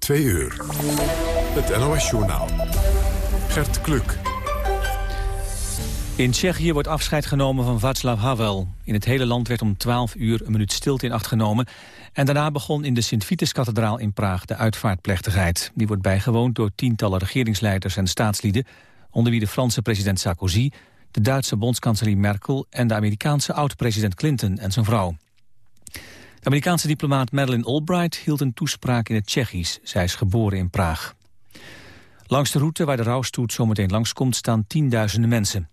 Twee uur. Het NOS-journaal. Gert Kluk. In Tsjechië wordt afscheid genomen van Václav Havel. In het hele land werd om 12 uur een minuut stilte in acht genomen. En daarna begon in de Sint-Vitus-kathedraal in Praag de uitvaartplechtigheid. Die wordt bijgewoond door tientallen regeringsleiders en staatslieden... onder wie de Franse president Sarkozy, de Duitse bondskanselier Merkel... en de Amerikaanse oud-president Clinton en zijn vrouw. De Amerikaanse diplomaat Madeleine Albright hield een toespraak in het Tsjechisch. Zij is geboren in Praag. Langs de route waar de rouwstoet zometeen langskomt staan tienduizenden mensen.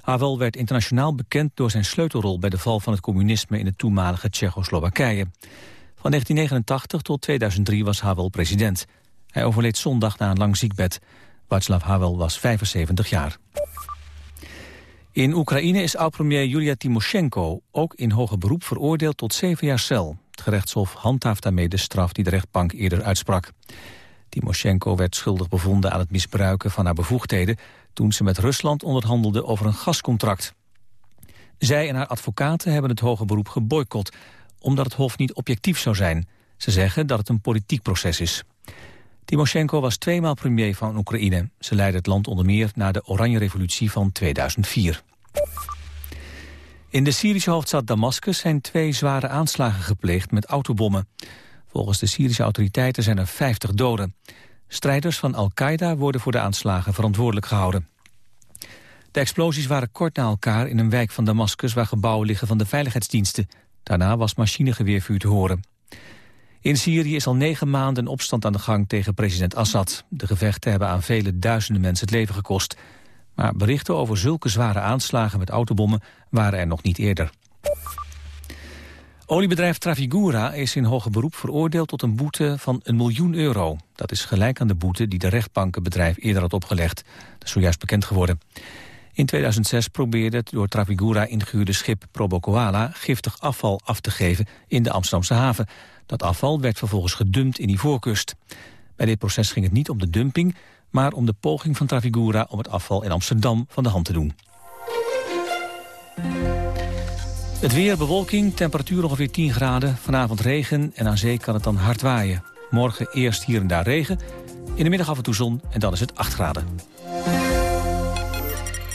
Havel werd internationaal bekend door zijn sleutelrol bij de val van het communisme in het toenmalige Tsjechoslowakije. Van 1989 tot 2003 was Havel president. Hij overleed zondag na een lang ziekbed. Václav Havel was 75 jaar. In Oekraïne is oud-premier Julia Timoshenko ook in hoger beroep veroordeeld tot zeven jaar cel. Het gerechtshof handhaaft daarmee de straf die de rechtbank eerder uitsprak. Timoshenko werd schuldig bevonden aan het misbruiken van haar bevoegdheden... toen ze met Rusland onderhandelde over een gascontract. Zij en haar advocaten hebben het hoger beroep geboycott... omdat het hof niet objectief zou zijn. Ze zeggen dat het een politiek proces is. Timoshenko was tweemaal premier van Oekraïne. Ze leidde het land onder meer na de Oranje Revolutie van 2004. In de Syrische hoofdstad Damascus zijn twee zware aanslagen gepleegd met autobommen. Volgens de Syrische autoriteiten zijn er 50 doden. Strijders van Al-Qaeda worden voor de aanslagen verantwoordelijk gehouden. De explosies waren kort na elkaar in een wijk van Damascus... waar gebouwen liggen van de veiligheidsdiensten. Daarna was machinegeweervuur te horen. In Syrië is al negen maanden een opstand aan de gang tegen president Assad. De gevechten hebben aan vele duizenden mensen het leven gekost. Maar berichten over zulke zware aanslagen met autobommen waren er nog niet eerder. Oliebedrijf Trafigura is in hoger beroep veroordeeld tot een boete van een miljoen euro. Dat is gelijk aan de boete die de rechtbankenbedrijf eerder had opgelegd. Dat is zojuist bekend geworden. In 2006 probeerde het door Trafigura ingehuurde schip Probo Koala giftig afval af te geven in de Amsterdamse haven. Dat afval werd vervolgens gedumpt in die voorkust. Bij dit proces ging het niet om de dumping, maar om de poging van Trafigura om het afval in Amsterdam van de hand te doen. Het weer, bewolking, temperatuur ongeveer 10 graden. Vanavond regen en aan zee kan het dan hard waaien. Morgen eerst hier en daar regen. In de middag af en toe zon en dan is het 8 graden.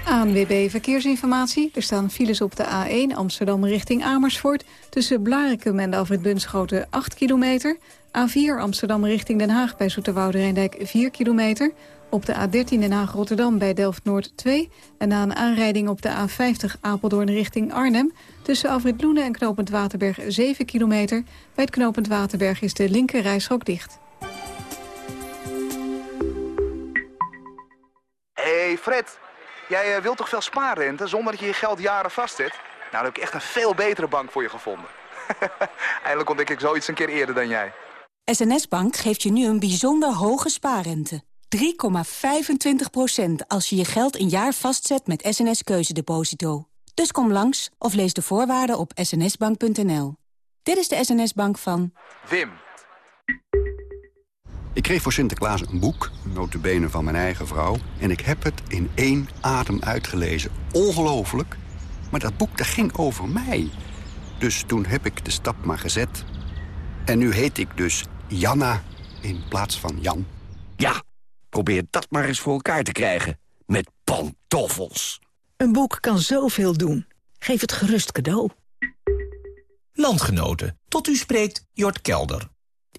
ANWB Verkeersinformatie. Er staan files op de A1 Amsterdam richting Amersfoort... tussen Blarikum en de Alfred Bunschoten 8 kilometer. A4 Amsterdam richting Den Haag bij Zoeterwoude Rijndijk 4 kilometer. Op de A13 Den Haag-Rotterdam bij Delft-Noord 2. En na een aanrijding op de A50 Apeldoorn richting Arnhem... tussen Alfred Loenen en Knopend Waterberg 7 kilometer. Bij het Knopend Waterberg is de linker rijstrook dicht. Hey Fred, jij eh, wilt toch veel spaarrente zonder dat je je geld jaren vastzet? Nou, dan heb ik echt een veel betere bank voor je gevonden. Eindelijk ontdek ik zoiets een keer eerder dan jij. SNS Bank geeft je nu een bijzonder hoge spaarrente. 3,25% als je je geld een jaar vastzet met SNS Keuzedeposito. Dus kom langs of lees de voorwaarden op snsbank.nl. Dit is de SNS Bank van... Wim. Ik kreeg voor Sinterklaas een boek, notabene van mijn eigen vrouw... en ik heb het in één adem uitgelezen. Ongelooflijk. Maar dat boek dat ging over mij. Dus toen heb ik de stap maar gezet. En nu heet ik dus Janna in plaats van Jan. Ja, probeer dat maar eens voor elkaar te krijgen. Met pantoffels. Een boek kan zoveel doen. Geef het gerust cadeau. Landgenoten, tot u spreekt Jort Kelder.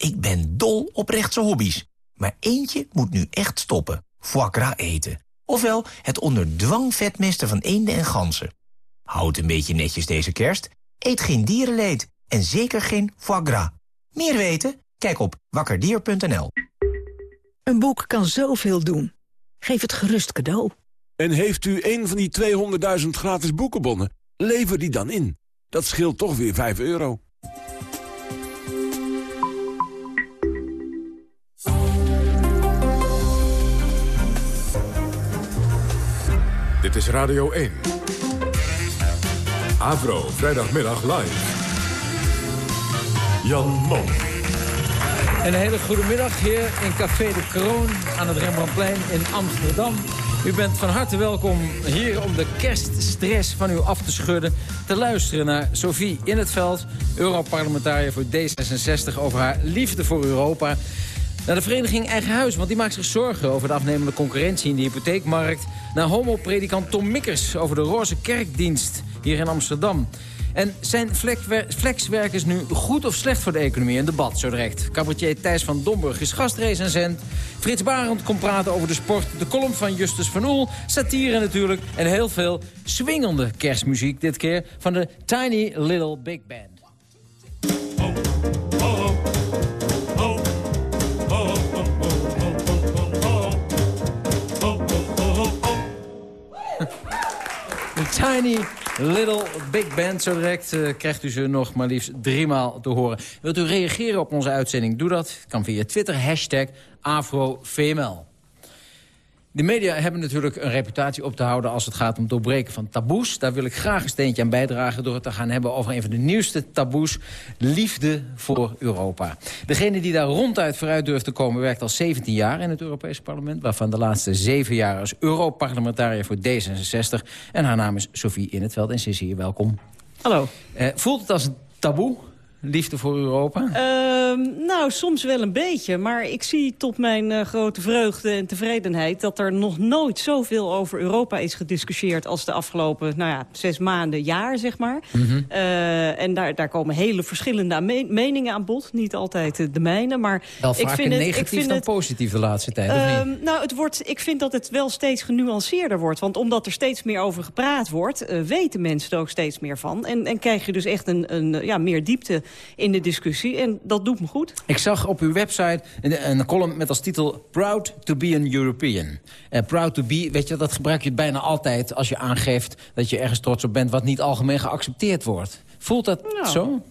Ik ben dol op rechtse hobby's. Maar eentje moet nu echt stoppen. Foie gras eten. Ofwel het onder dwang vetmesten van eenden en ganzen. Houd een beetje netjes deze kerst. Eet geen dierenleed. En zeker geen foie gras. Meer weten? Kijk op wakkerdier.nl. Een boek kan zoveel doen. Geef het gerust cadeau. En heeft u een van die 200.000 gratis boekenbonnen? Lever die dan in. Dat scheelt toch weer 5 euro. Dit is Radio 1. Avro, vrijdagmiddag live. Jan Mom. Een hele goede middag hier in Café de Kroon aan het Rembrandtplein in Amsterdam. U bent van harte welkom hier om de kerststress van u af te schudden... te luisteren naar Sophie In het Veld, Europarlementariër voor D66... over haar liefde voor Europa. Naar de vereniging Eigen Huis, want die maakt zich zorgen over de afnemende concurrentie in de hypotheekmarkt. Naar homopredikant Tom Mikkers over de roze kerkdienst hier in Amsterdam. En zijn flexwerkers nu goed of slecht voor de economie? Een debat zo direct. Cabaretier Thijs van Domburg is gastrecensent. Frits Barend komt praten over de sport. De column van Justus van Oel. Satire natuurlijk. En heel veel swingende kerstmuziek. Dit keer van de Tiny Little Big Band. Tiny Little Big Band. Zo direct uh, krijgt u ze nog maar liefst driemaal te horen. Wilt u reageren op onze uitzending? Doe dat. Kan via Twitter, hashtag AfroVML. De media hebben natuurlijk een reputatie op te houden... als het gaat om het doorbreken van taboes. Daar wil ik graag een steentje aan bijdragen... door het te gaan hebben over een van de nieuwste taboes. Liefde voor Europa. Degene die daar ronduit vooruit durft te komen... werkt al 17 jaar in het Europese parlement... waarvan de laatste 7 jaar als Europarlementariër voor D66. En haar naam is Sophie In het Veld. En ze is hier, welkom. Hallo. Eh, voelt het als een taboe? Liefde voor Europa? Uh, nou, soms wel een beetje. Maar ik zie tot mijn uh, grote vreugde en tevredenheid... dat er nog nooit zoveel over Europa is gediscussieerd... als de afgelopen nou ja, zes maanden, jaar, zeg maar. Mm -hmm. uh, en daar, daar komen hele verschillende me meningen aan bod. Niet altijd de mijne, maar... Wel ik vind het, negatief ik vind dan het, positief de laatste tijd, of niet? Ehm, nou, het wordt, ik vind dat het wel steeds genuanceerder wordt. Want omdat er steeds meer over gepraat wordt... Weten mensen er ook steeds meer van. En, en krijg je dus echt een, een ja, meer diepte in de discussie. En dat doet me goed. Ik zag op uw website een, een column met als titel... Proud to be an European. Uh, proud to be, weet je, dat gebruik je bijna altijd... als je aangeeft dat je ergens trots op bent... wat niet algemeen geaccepteerd wordt. Voelt dat nou, zo?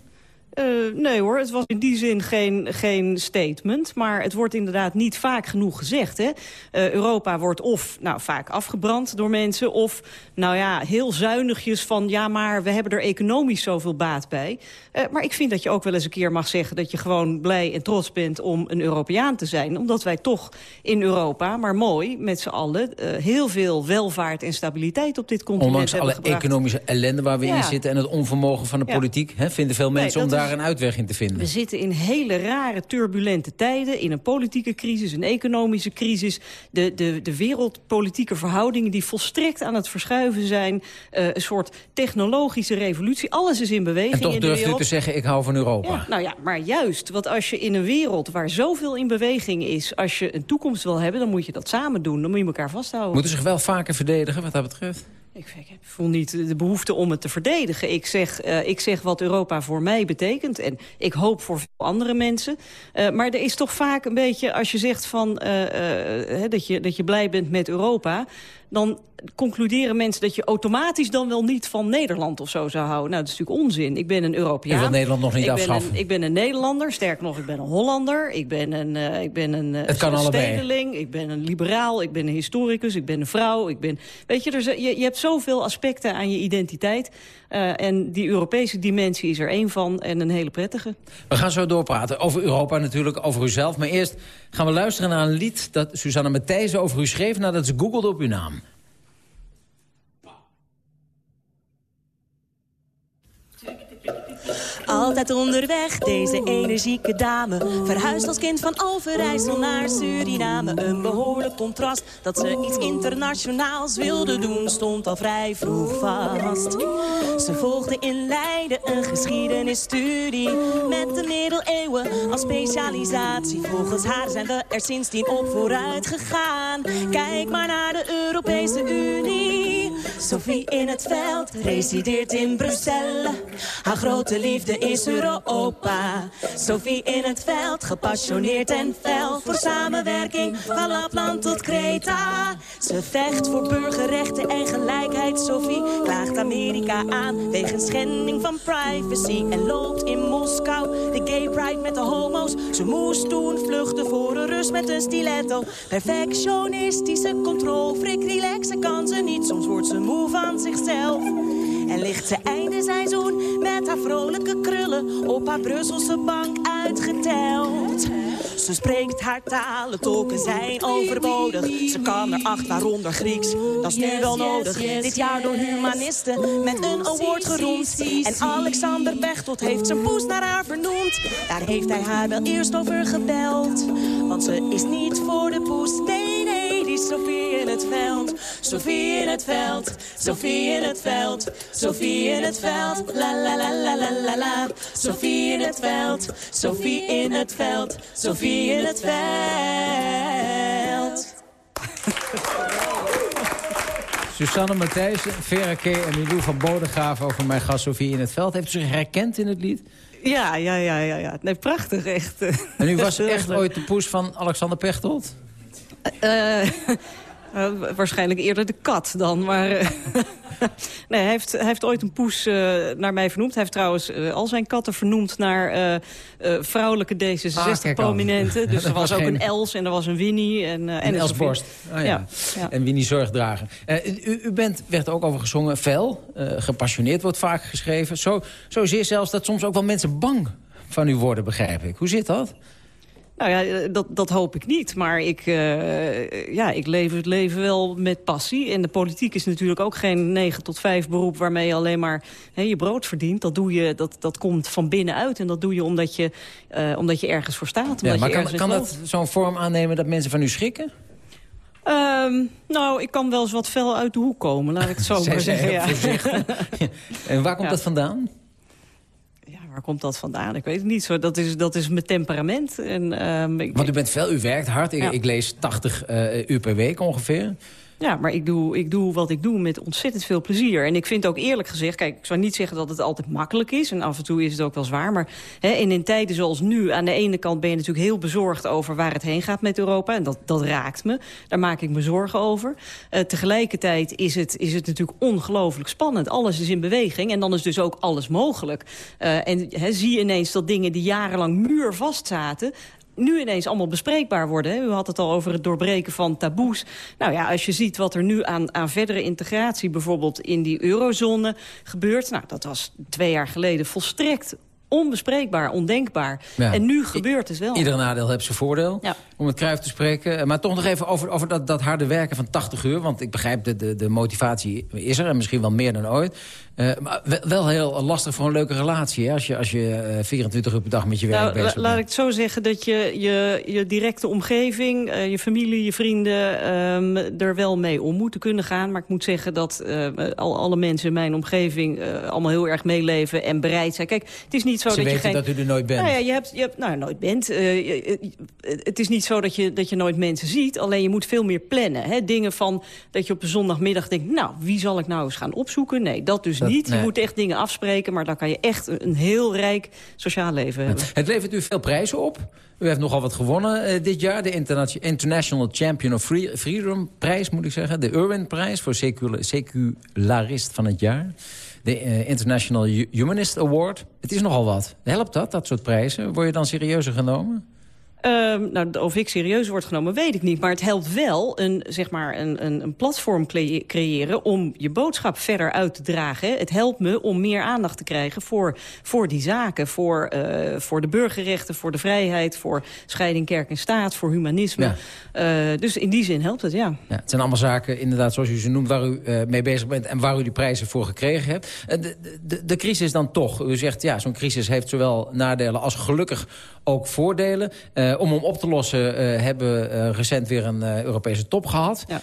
Uh, nee hoor, het was in die zin geen, geen statement. Maar het wordt inderdaad niet vaak genoeg gezegd. Hè? Uh, Europa wordt of nou, vaak afgebrand door mensen... of nou ja, heel zuinigjes van... ja, maar we hebben er economisch zoveel baat bij. Uh, maar ik vind dat je ook wel eens een keer mag zeggen... dat je gewoon blij en trots bent om een Europeaan te zijn. Omdat wij toch in Europa, maar mooi, met z'n allen... heel veel welvaart en stabiliteit op dit continent Ondanks hebben alle economische ellende waar we ja. in zitten... en het onvermogen van de ja. politiek, hè, vinden veel mensen... Nee, om daar een uitweg in te vinden. We zitten in hele rare, turbulente tijden. In een politieke crisis, een economische crisis. De, de, de wereldpolitieke verhoudingen die volstrekt aan het verschuiven zijn. Uh, een soort technologische revolutie. Alles is in beweging En toch in durft u te zeggen, ik hou van Europa. Ja, nou ja, maar juist. Want als je in een wereld waar zoveel in beweging is... als je een toekomst wil hebben, dan moet je dat samen doen. Dan moet je elkaar vasthouden. Moeten zich wel vaker verdedigen wat dat betreft? Ik, ik, voel niet de behoefte om het te verdedigen. Ik zeg, uh, ik zeg wat Europa voor mij betekent. En ik hoop voor veel andere mensen. Uh, maar er is toch vaak een beetje, als je zegt van, uh, dat, je, dat je blij bent met Europa dan concluderen mensen dat je automatisch dan wel niet van Nederland of zo zou houden. Nou, dat is natuurlijk onzin. Ik ben een Europeaan. Je wil Nederland nog niet ik afschaffen? Ben een, ik ben een Nederlander. Sterker nog, ik ben een Hollander. Ik ben een, uh, ik ben een, uh, Het kan een stedeling. Ik ben een liberaal. Ik ben een historicus. Ik ben een vrouw. Ik ben, weet je, er, je, je hebt zoveel aspecten aan je identiteit. Uh, en die Europese dimensie is er één van en een hele prettige. We gaan zo doorpraten over Europa natuurlijk, over uzelf. Maar eerst gaan we luisteren naar een lied dat Susanne Matthijssen over u schreef... nadat ze googelde op uw naam. Altijd onderweg, deze energieke dame. Verhuisd als kind van Overijssel naar Suriname. Een behoorlijk contrast dat ze iets internationaals wilde doen... stond al vrij vroeg vast. Ze volgde in Leiden een geschiedenisstudie... met de middeleeuwen als specialisatie. Volgens haar zijn we er sindsdien op vooruit gegaan. Kijk maar naar de Europese Unie. Sophie in het veld resideert in Brussel. Haar grote liefde is Europa. Sophie in het veld, gepassioneerd en fel. Voor samenwerking van Lapland tot Kreta. Ze vecht voor burgerrechten en gelijkheid. Sophie klaagt Amerika aan wegens schending van privacy. En loopt in Moskou de gay pride met de homo's. Ze moest toen vluchten voor een rust met een stiletto. Perfectionistische controle, frik, relaxen kan ze niet. Soms wordt ze moe van zichzelf. En ligt ze einde seizoen met haar vrolijke krullen op haar Brusselse bank uitgeteld. Ze spreekt haar talen, tolken zijn overbodig. Ze kan er acht, waaronder Grieks. Dat is nu wel nodig. Dit jaar door humanisten met een award geroemd. En Alexander Bechtold heeft zijn poes naar haar vernoemd. Daar heeft hij haar wel eerst over gebeld. Want ze is niet voor de poes, nee, Sophie in het veld. Sophie in het veld, Sophie in het veld, Sophie in het veld. La la la la la la la. Sophie in het veld, Sophie in het veld, Sophie in het veld. Susanne Matthijssen, Vera K. en Milou van Bodegraven over mijn gast Sofie in het veld. Heeft u zich herkend in het lied? Ja, ja, ja, ja. ja. Nee, prachtig, echt. En u was echt ooit de poes van Alexander Pechtold? Uh, uh, waarschijnlijk eerder de kat dan, maar... Nee, hij heeft, hij heeft ooit een poes naar mij vernoemd. Hij heeft trouwens al zijn katten vernoemd naar vrouwelijke D66-prominenten. Ah, dus er was ook een Els en er was een Winnie. En, en, en Els Borst. Oh, ja. Ja, ja. En Winnie Zorgdrager. U, u, bent, werd ook over gezongen, fel, gepassioneerd wordt vaak geschreven. Zo, zozeer zelfs dat soms ook wel mensen bang van u worden, begrijp ik. Hoe zit dat? Nou ja, dat, dat hoop ik niet. Maar ik, uh, ja, ik leef het leven wel met passie. En de politiek is natuurlijk ook geen 9 tot 5 beroep... waarmee je alleen maar je brood verdient. Dat, doe je, dat, dat komt van binnenuit. En dat doe je omdat je, uh, omdat je ergens voor staat. Ja, maar kan, kan dat zo'n vorm aannemen dat mensen van u schrikken? Um, nou, ik kan wel eens wat fel uit de hoek komen, laat ik het zo maar zeggen. Ja. en waar komt ja. dat vandaan? Waar komt dat vandaan? Ik weet het niet. Zo, dat, is, dat is mijn temperament. En, um, ik, Want u bent veel, u werkt hard. Ik, ja. ik lees 80 uh, uur per week ongeveer. Ja, maar ik doe, ik doe wat ik doe met ontzettend veel plezier. En ik vind ook eerlijk gezegd... Kijk, ik zou niet zeggen dat het altijd makkelijk is. En af en toe is het ook wel zwaar. Maar hè, en in tijden zoals nu... aan de ene kant ben je natuurlijk heel bezorgd over waar het heen gaat met Europa. En dat, dat raakt me. Daar maak ik me zorgen over. Uh, tegelijkertijd is het, is het natuurlijk ongelooflijk spannend. Alles is in beweging. En dan is dus ook alles mogelijk. Uh, en zie je ineens dat dingen die jarenlang muurvast zaten nu ineens allemaal bespreekbaar worden. U had het al over het doorbreken van taboes. Nou ja, als je ziet wat er nu aan, aan verdere integratie... bijvoorbeeld in die eurozone gebeurt... nou, dat was twee jaar geleden volstrekt onbespreekbaar, ondenkbaar. Ja. En nu gebeurt het wel. Iedere nadeel heeft zijn voordeel, ja. om het kruif te spreken. Maar toch nog even over, over dat, dat harde werken van 80 uur. Want ik begrijp, de, de, de motivatie is er. En misschien wel meer dan ooit. Uh, maar wel heel lastig voor een leuke relatie. Hè? Als je, als je uh, 24 uur per dag met je werk nou, bezig bent. Laat ik het zo zeggen dat je je, je directe omgeving... Uh, je familie, je vrienden um, er wel mee om moeten kunnen gaan. Maar ik moet zeggen dat al, alle mensen in mijn omgeving... allemaal heel erg meeleven en bereid zijn. Kijk, het is niet zo Ze dat je geen... dat u er nooit bent. Nou ja, je hebt, je hebt nou, nooit bent. het is niet zo dat je, dat je nooit mensen ziet. Alleen je moet veel meer plannen. Hè? Dingen van dat je op een zondagmiddag denkt... nou, wie zal ik nou eens gaan opzoeken? Nee, dat dus dat, niet. Je moet echt dingen afspreken, maar dan kan je echt een heel rijk sociaal leven hebben. Het levert u veel prijzen op. U heeft nogal wat gewonnen uh, dit jaar. De International Champion of Free Freedom prijs, moet ik zeggen. De Irwin-prijs voor secula secularist van het jaar. De uh, International Humanist Award. Het is nogal wat. Helpt dat, dat soort prijzen? Word je dan serieuzer genomen? Um, nou, of ik serieus word genomen, weet ik niet. Maar het helpt wel een, zeg maar een, een, een platform creëren... om je boodschap verder uit te dragen. Het helpt me om meer aandacht te krijgen voor, voor die zaken. Voor, uh, voor de burgerrechten, voor de vrijheid... voor scheiding kerk en staat, voor humanisme. Ja. Uh, dus in die zin helpt het, ja. ja. Het zijn allemaal zaken, inderdaad, zoals u ze noemt... waar u uh, mee bezig bent en waar u die prijzen voor gekregen hebt. De, de, de crisis dan toch. U zegt, ja, zo'n crisis heeft zowel nadelen als gelukkig ook voordelen... Uh, om hem op te lossen uh, hebben we uh, recent weer een Europese top gehad. Ja.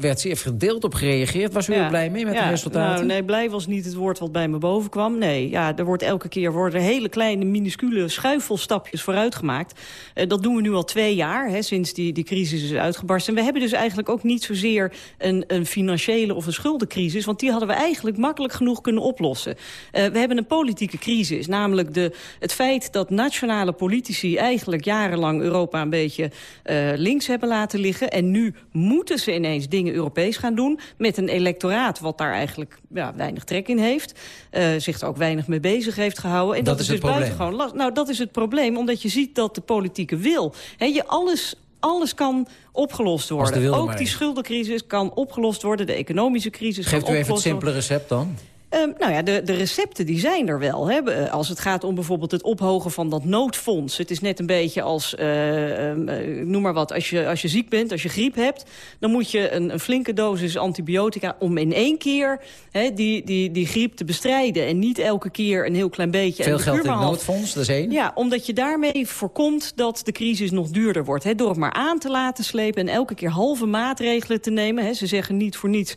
werd zeer verdeeld op gereageerd. Was u ja. er blij mee met ja. de resultaten? Nou, nee, blij was niet het woord wat bij me boven kwam. Nee, ja, er wordt elke keer worden hele kleine, minuscule schuifelstapjes vooruit gemaakt. dat doen we nu al twee jaar, hè, sinds die, die crisis is uitgebarsten. En we hebben dus eigenlijk ook niet zozeer een, een financiële of een schuldencrisis... want die hadden we eigenlijk makkelijk genoeg kunnen oplossen. we hebben een politieke crisis, namelijk de, het feit dat nationale politici eigenlijk jarenlang Europa een beetje uh, links hebben laten liggen. En nu moeten ze ineens dingen Europees gaan doen... met een electoraat wat daar eigenlijk ja, weinig trek in heeft. Uh, zich er ook weinig mee bezig heeft gehouden. En dat, dat is dus buitengewoon last. Nou, dat is het probleem, omdat je ziet dat de politieke wil... He, je alles alles kan opgelost worden. Ook die schuldencrisis kan opgelost worden. De economische crisis Geeft kan u even het simpele recept dan? Ehm, nou ja, de, de recepten die zijn er wel. Hè. Eh, als het gaat om bijvoorbeeld het ophogen van dat noodfonds. Het is net een beetje als, uh, uh, noem maar wat, als je, als je ziek bent, als je griep hebt... dan moet je een, een flinke dosis antibiotica om in één keer hè, die, die, die griep te bestrijden. En niet elke keer een heel klein beetje. Veel geld in het noodfonds, dat is één. Ja, omdat je daarmee voorkomt dat de crisis nog duurder wordt. Hè, door het maar aan te laten slepen en elke keer halve maatregelen te nemen. Hè. Ze zeggen niet voor niets,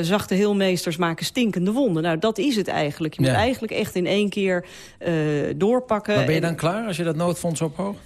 zachte heelmeesters maken stinkende wonden. Nou, dat is het eigenlijk. Je moet eigenlijk echt in één keer uh, doorpakken. Maar ben je dan klaar als je dat noodfonds ophoogt?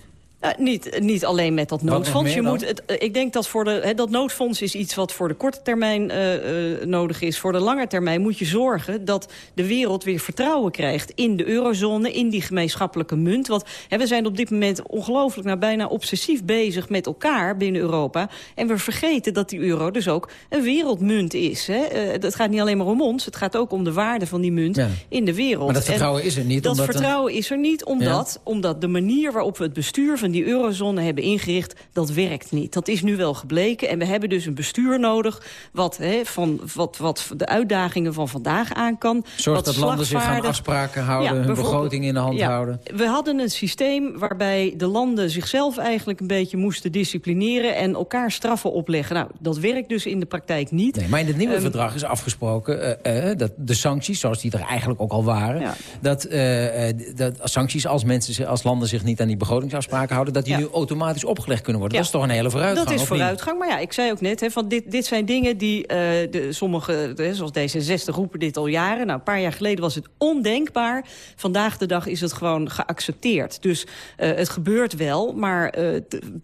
Uh, niet, niet alleen met dat noodfonds. Je moet het, uh, ik denk dat voor de, he, dat noodfonds is iets wat voor de korte termijn uh, nodig is. Voor de lange termijn moet je zorgen dat de wereld weer vertrouwen krijgt... in de eurozone, in die gemeenschappelijke munt. Want he, we zijn op dit moment ongelooflijk nou, bijna obsessief bezig met elkaar binnen Europa. En we vergeten dat die euro dus ook een wereldmunt is. Hè. het gaat niet alleen maar om ons, het gaat ook om de waarde van die munt ja. in de wereld. Maar dat vertrouwen en is er niet? Dat vertrouwen is er niet, omdat, ja. omdat de manier waarop we het bestuur van die eurozone hebben ingericht, dat werkt niet. Dat is nu wel gebleken. En we hebben dus een bestuur nodig wat, hè, van, wat, wat de uitdagingen van vandaag aan kan. Zorg dat landen zich aan afspraken houden, ja, hun begroting in de hand ja, houden. We hadden een systeem waarbij de landen zichzelf eigenlijk een beetje moesten disciplineren en elkaar straffen opleggen. Nou, dat werkt dus in de praktijk niet. Nee, maar in het nieuwe um, verdrag is afgesproken uh, uh, dat de sancties, zoals die er eigenlijk ook al waren, ja. dat, uh, dat sancties als, mensen, als landen zich niet aan die begrotingsafspraken houden, dat die ja. nu automatisch opgelegd kunnen worden. Ja. Dat is toch een hele vooruitgang? Dat is vooruitgang, maar ja, ik zei ook net... Hè, van dit, dit zijn dingen die uh, de, sommige, de, zoals D66 roepen dit al jaren. Nou, een paar jaar geleden was het ondenkbaar. Vandaag de dag is het gewoon geaccepteerd. Dus uh, het gebeurt wel, maar uh,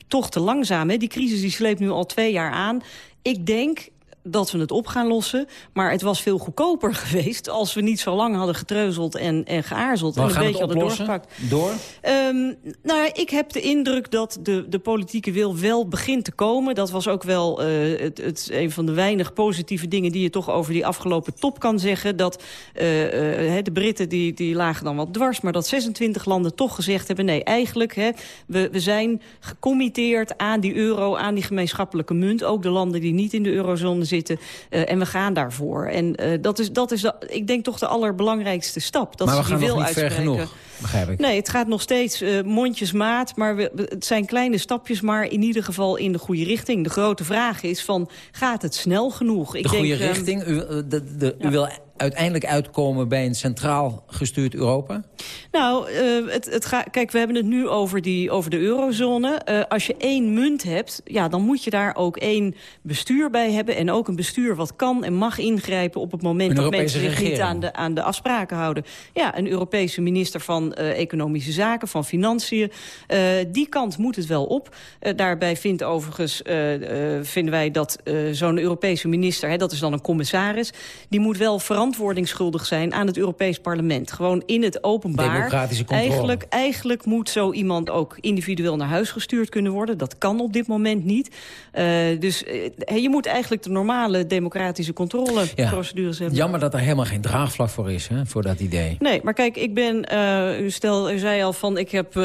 toch te langzaam. Hè. Die crisis die sleept nu al twee jaar aan. Ik denk, dat we het op gaan lossen. Maar het was veel goedkoper geweest als we niet zo lang hadden getreuzeld en, en geaarzeld. En een gaan beetje hadden doorgepakt. Door? Um, nou ja, ik heb de indruk dat de, de politieke wil wel begint te komen. Dat was ook wel uh, het, het, een van de weinig positieve dingen die je toch over die afgelopen top kan zeggen. Dat uh, uh, de Britten die, die lagen dan wat dwars, maar dat 26 landen toch gezegd hebben... nee, eigenlijk, hè, we, we zijn gecommitteerd aan die euro, aan die gemeenschappelijke munt. Ook de landen die niet in de eurozone zitten. Uh, en we gaan daarvoor. En uh, dat is, dat is de, ik denk toch de allerbelangrijkste stap. Dat maar we gaan die wil nog niet ver genoeg, begrijp ik. Nee, het gaat nog steeds uh, mondjesmaat. Maar we, het zijn kleine stapjes, maar in ieder geval in de goede richting. De grote vraag is van, gaat het snel genoeg? De ik goede denk, richting? U, de, de, ja. u wil uiteindelijk uitkomen bij een centraal gestuurd Europa? Nou, uh, het, het ga, kijk, we hebben het nu over, die, over de eurozone. Uh, als je één munt hebt, ja, dan moet je daar ook één bestuur bij hebben. En ook een bestuur wat kan en mag ingrijpen op het moment een dat Europese mensen zich niet aan de, aan de afspraken houden. Ja, een Europese minister van uh, Economische Zaken, van Financiën. die kant moet het wel op. daarbij vindt overigens, vinden wij dat zo'n Europese minister, hè, dat is dan een commissaris, die moet wel veranderen verantwoording schuldig zijn aan het Europees Parlement. Gewoon in het openbaar. Democratische controle. Eigenlijk, eigenlijk moet zo iemand ook individueel naar huis gestuurd kunnen worden. Dat kan op dit moment niet. Uh, dus uh, je moet eigenlijk de normale democratische controleprocedures ja. hebben. Jammer dat er helemaal geen draagvlak voor is, hè, voor dat idee. Nee, maar kijk, ik ben, uh, u, stel, u zei al van, ik, heb,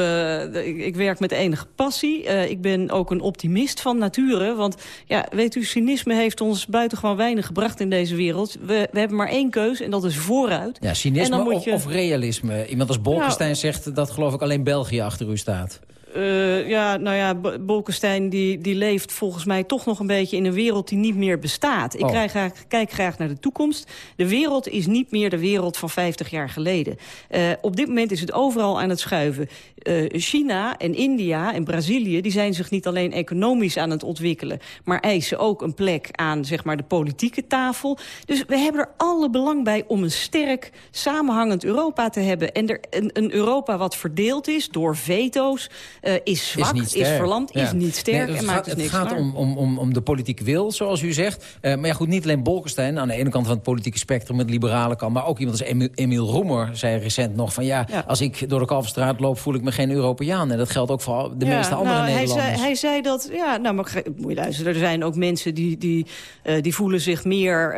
ik, ik, werk met enige passie. ik ben ook een optimist van nature. Want ja, weet u, cynisme heeft ons buitengewoon weinig gebracht in deze wereld. We, we hebben maar één en dat is vooruit. Ja, cynisme je... of, realisme? Iemand als Bolkestein nou, zegt dat geloof ik alleen België achter u staat. Uh, ja, nou ja, Bolkestein die, die leeft volgens mij toch nog een beetje in een wereld die niet meer bestaat. Ik Oh. krijg graag, kijk graag naar de toekomst. De wereld is niet meer de wereld van 50 jaar geleden. Uh, op dit moment is het overal aan het schuiven. Uh, China en India en Brazilië die zijn zich niet alleen economisch aan het ontwikkelen... maar eisen ook een plek aan zeg maar, de politieke tafel. Dus we hebben er alle belang bij om een sterk, samenhangend Europa te hebben. En er, een, een Europa wat verdeeld is door veto's... Uh, is zwak, is, sterk. verlamd, Ja. is niet sterk Nee, en maakt dus het niks gaat om, om, om, om de politieke wil, zoals u zegt. Uh, maar ja, goed, niet alleen Bolkestein aan de ene kant van het politieke spectrum... met liberale kant, maar ook iemand als Emiel, Emiel Roemer zei recent nog van... Ja, Ja. als ik door de Kalverstraat loop, voel ik me geen Europeaan. En dat geldt ook voor de meeste andere nou, hij Nederlanders. zei, hij zei dat, ja, nou, maar moet je luisteren. Er zijn ook mensen die, die, uh, die voelen zich meer,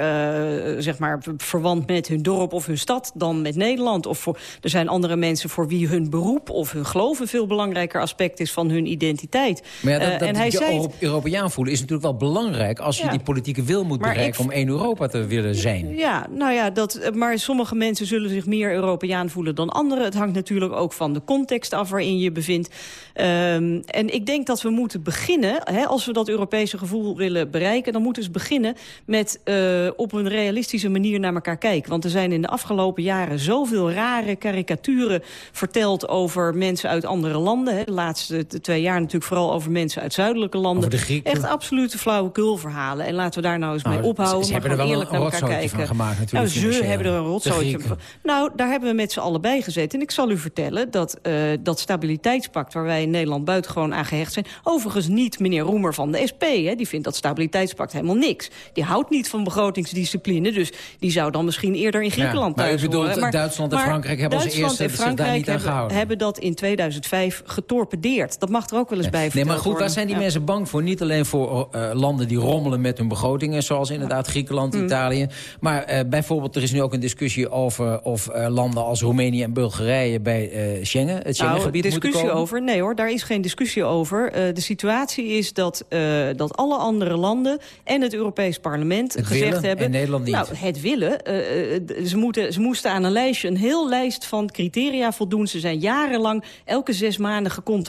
zeg maar, verwant met hun dorp of hun stad dan met Nederland. Of voor, er zijn andere mensen voor wie hun beroep of hun geloven veel belangrijker als aspect is van hun identiteit. Maar ja, dat, Uh, dat en hij je zei... Euro- Europeaan voelen is natuurlijk wel belangrijk... als je die politieke wil moet Maar bereiken ik- om één Europa te willen zijn. Ja, nou ja, dat, eh, maar sommige mensen zullen zich meer Europeaan voelen dan anderen. Het hangt natuurlijk ook van de context af waarin je bevindt. Ehm, en ik denk dat we moeten beginnen, hè, als we dat Europese gevoel willen bereiken... dan moeten we eens beginnen met eh, op een realistische manier naar elkaar kijken. Want er zijn in de afgelopen jaren zoveel rare karikaturen verteld... over mensen uit andere landen. Hè. De laatste twee jaar natuurlijk vooral over mensen uit zuidelijke landen. Over de Grieken. Echt absolute flauwekulverhalen. En laten we daar nou eens Nou, mee ophouden. ze maar hebben er wel eerlijk een rotzootje van gemaakt natuurlijk, Nou, ze hebben er een rotzootje van. Nou, daar hebben we met z'n allen bij gezeten. En ik zal u vertellen dat eh, dat stabiliteitspact... waar wij in Nederland buitengewoon aan gehecht zijn... overigens niet meneer Roemer van de SP. Hè, die vindt dat stabiliteitspact helemaal niks. Die houdt niet van begrotingsdiscipline. Dus die zou dan misschien eerder in Griekenland Ja, maar thuis bedoelt, horen. Duitsland en Frankrijk hebben als eerste zich daar niet aan gehouden. hebben dat in 2005 Dat mag er ook wel eens bij Nee, maar goed, waar zijn die Ja. mensen bang voor? Niet alleen voor eh, landen die rommelen met hun begrotingen... zoals inderdaad Griekenland, Mm. Italië. Maar eh, bijvoorbeeld, er is nu ook een discussie over... of eh, landen als Roemenië en Bulgarije bij Schengen, het Nou, Schengengebied moeten discussie over? Nee hoor, daar is geen discussie over. De situatie is dat, dat alle andere landen en het Europees Parlement Het gezegd willen hebben... en Nederland niet. Nou, het willen. ze, moeten, ze moesten aan een lijstje, een heel lijst van criteria voldoen. Ze zijn jarenlang elke zes maanden gecontroleerd.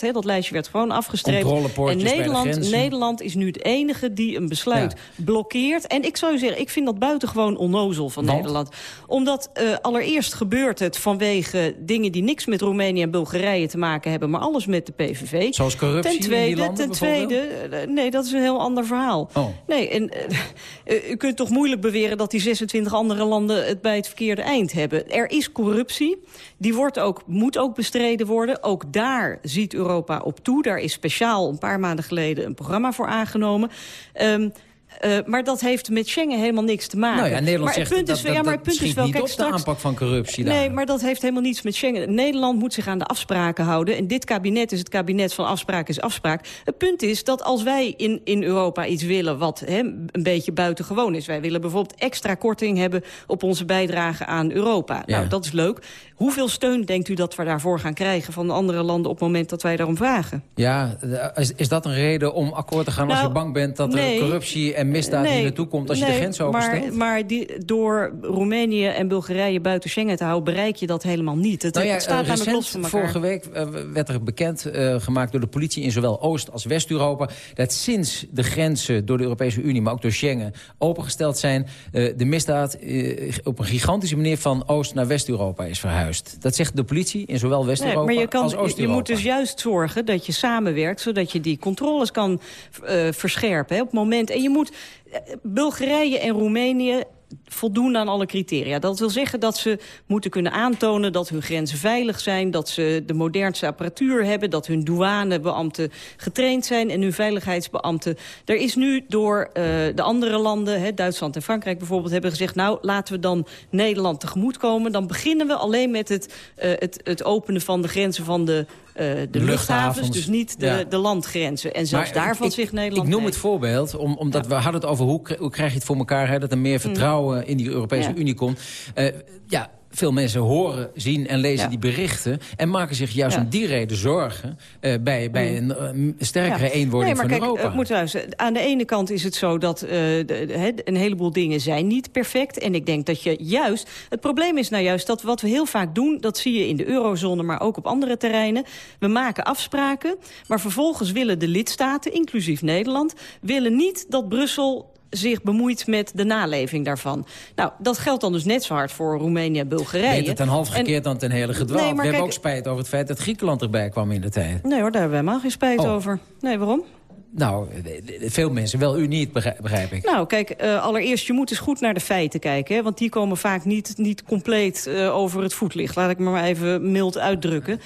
Hè. Dat lijstje werd gewoon afgestreept. En Nederland. Nederland is nu het enige die een besluit blokkeert. En ik zou zeggen, ik vind dat buitengewoon onnozel van Want? Nederland. Omdat eh, allereerst gebeurt het vanwege dingen die niks met Roemenië en Bulgarije te maken hebben, maar alles met de PVV. Zoals corruptie ten in die tweede, landen Ten tweede, eh, nee, dat is een heel ander verhaal. Oh. Nee, en eh, u kunt toch moeilijk beweren dat die 26 andere landen het bij het verkeerde eind hebben. Er is corruptie, die wordt ook, moet ook bestreden worden. Ook daar ziet Europa op toe. Daar is speciaal een paar maanden geleden een programma voor aangenomen. Ehm, eh, maar dat heeft met Schengen helemaal niks te maken. Nou ja, Nederland maar zegt punt dat, is, dat, ja, maar dat het punt is wel, niet kijk, op de aanpak van corruptie daar. Nee, maar dat heeft helemaal niets met Schengen. Nederland moet zich aan de afspraken houden. En dit kabinet is het kabinet van afspraak is afspraak. Het punt is dat als wij in, in Europa iets willen wat hè, een beetje buitengewoon is. Wij willen bijvoorbeeld extra korting hebben op onze bijdrage aan Europa. Ja. Nou, dat is leuk. Hoeveel steun denkt u dat we daarvoor gaan krijgen van de andere landen op het moment dat wij daarom vragen? Ja, eh, is, is dat een reden om akkoord te gaan als Nou, je bang bent... dat nee. er corruptie en misdaad Nee, hier naartoe komt als je de grens oversteekt? Maar, maar die, door Roemenië en Bulgarije buiten Schengen te houden... bereik je dat helemaal niet. Het, Nou ja, het staat eh, los recent, van elkaar. vorige week eh, werd er bekend eh, gemaakt door de politie in zowel Oost- als West-Europa... dat sinds de grenzen door de Europese Unie, maar ook door Schengen, opengesteld zijn... de misdaad op een gigantische manier van Oost- naar West-Europa is verhuisd. Dat zegt de politie in zowel West-Europa Nee, maar je, kan, als je- Oost-Europa. je moet dus juist zorgen dat je samenwerkt... zodat je die controles kan verscherpen hè, op het moment. En je moet... eh, Bulgarije en Roemenië voldoen aan alle criteria. Dat wil zeggen dat ze moeten kunnen aantonen dat hun grenzen veilig zijn... dat ze de modernste apparatuur hebben... dat hun douanebeambten getraind zijn en hun veiligheidsbeambten. Er is nu door eh, de andere landen, hè, Duitsland en Frankrijk bijvoorbeeld... hebben gezegd, nou, laten we dan Nederland tegemoetkomen. Dan beginnen we alleen met het, eh, het, het openen van de grenzen van de... eh, de luchthavens, dus niet de, ja. de landgrenzen. En zelfs Maar daarvan ik- zich Nederland... Ik noem het voorbeeld, om, omdat we hadden het over hoe, kri- hoe krijg je het voor elkaar... Hè, dat er meer vertrouwen in die Europese. Unie komt. Eh, ja, veel mensen horen, zien en lezen Ja. die berichten... en maken zich juist Ja. om die reden zorgen... eh, bij, bij een eh, sterkere Ja. eenwording nee, maar van kijk, Europa. het moet luisteren. Aan de ene kant is het zo dat eh, de- de- hè, een heleboel dingen zijn niet perfect. En ik denk dat je juist... Het probleem is nou juist dat wat we heel vaak doen... dat zie je in de eurozone, maar ook op andere terreinen. We maken afspraken, maar vervolgens willen de lidstaten, inclusief Nederland... willen niet dat Brussel zich bemoeit met de naleving daarvan. Nou, dat geldt dan dus net zo hard voor Roemenië en Bulgarije. Beter ten half En- gekeerd dan ten hele gedwaald. Nee, maar we hebben kijk- ook spijt over het feit dat Griekenland erbij kwam in de tijd. Nee hoor, daar hebben we helemaal geen spijt Oh. over. Nee, waarom? Nou, veel mensen, wel u niet, begrijp, begrijp ik. Nou, kijk, eh, allereerst, je moet eens goed naar de feiten kijken. Hè, want die komen vaak niet, niet compleet eh, over het voetlicht. Laat ik me maar even mild uitdrukken.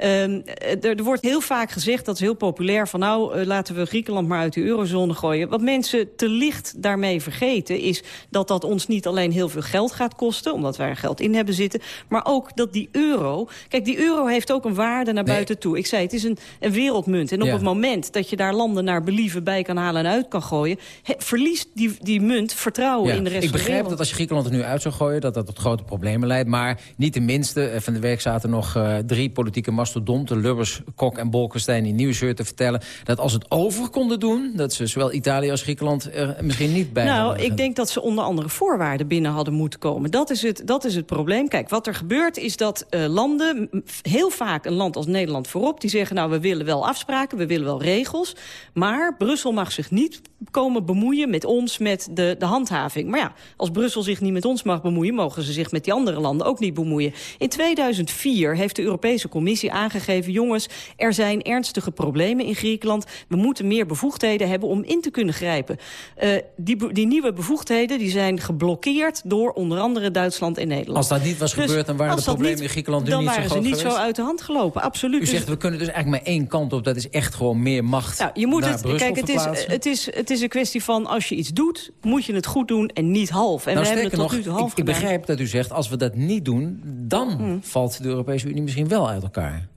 Ehm, er, er wordt heel vaak gezegd, dat is heel populair... van nou, eh, laten we Griekenland maar uit de eurozone gooien. Wat mensen te licht daarmee vergeten... is dat dat ons niet alleen heel veel geld gaat kosten... omdat wij er geld in hebben zitten... maar ook dat die euro... Kijk, die euro heeft ook een waarde naar Nee. buiten toe. Ik zei, het is een, een wereldmunt. En op Ja. het moment dat je daar landen naar believen bij kan halen en uit kan gooien... verliest die, die munt vertrouwen in de rest ik van de wereld. Ik begrijp dat als je Griekenland er nu uit zou gooien... dat dat tot grote problemen leidt. Maar niet de minste. Eh, van de week zaten nog uh, drie politieke mastodonten... Lubbers, Kok en Bolkestein in Nieuwsuur te vertellen... dat als het over konden doen... dat ze zowel Italië als Griekenland er misschien niet bij Nou, ik denk dat ze onder andere voorwaarden binnen hadden moeten komen. Dat is het, dat is het probleem. Kijk, wat er gebeurt is dat uh, landen... heel vaak een land als Nederland voorop... die zeggen, nou, we willen wel afspraken, we willen wel regels... maar Brussel mag zich niet komen bemoeien met ons, met de, de handhaving. Maar ja, als Brussel zich niet met ons mag bemoeien... mogen ze zich met die andere landen ook niet bemoeien. In 2004 heeft de Europese Commissie aangegeven... jongens, er zijn ernstige problemen in Griekenland. We moeten meer bevoegdheden hebben om in te kunnen grijpen. Uh, die, die nieuwe bevoegdheden die zijn geblokkeerd door onder andere Duitsland en Nederland. Als dat niet was dus gebeurd, dan waren de problemen niet, in Griekenland nu niet zo groot Dan waren ze niet geweest? zo uit de hand gelopen, absoluut. U zegt, we kunnen dus eigenlijk maar één kant op. Dat is echt gewoon meer macht nou, je moet het, Brussel Kijk, het is, het, is, het is een kwestie van als je iets doet, moet je het goed doen en niet half. En nou, we hebben het tot nog, nu toe half ik, ik begrijp dat u zegt, als we dat niet doen... dan Hmm. valt de Europese Unie misschien wel uit elkaar.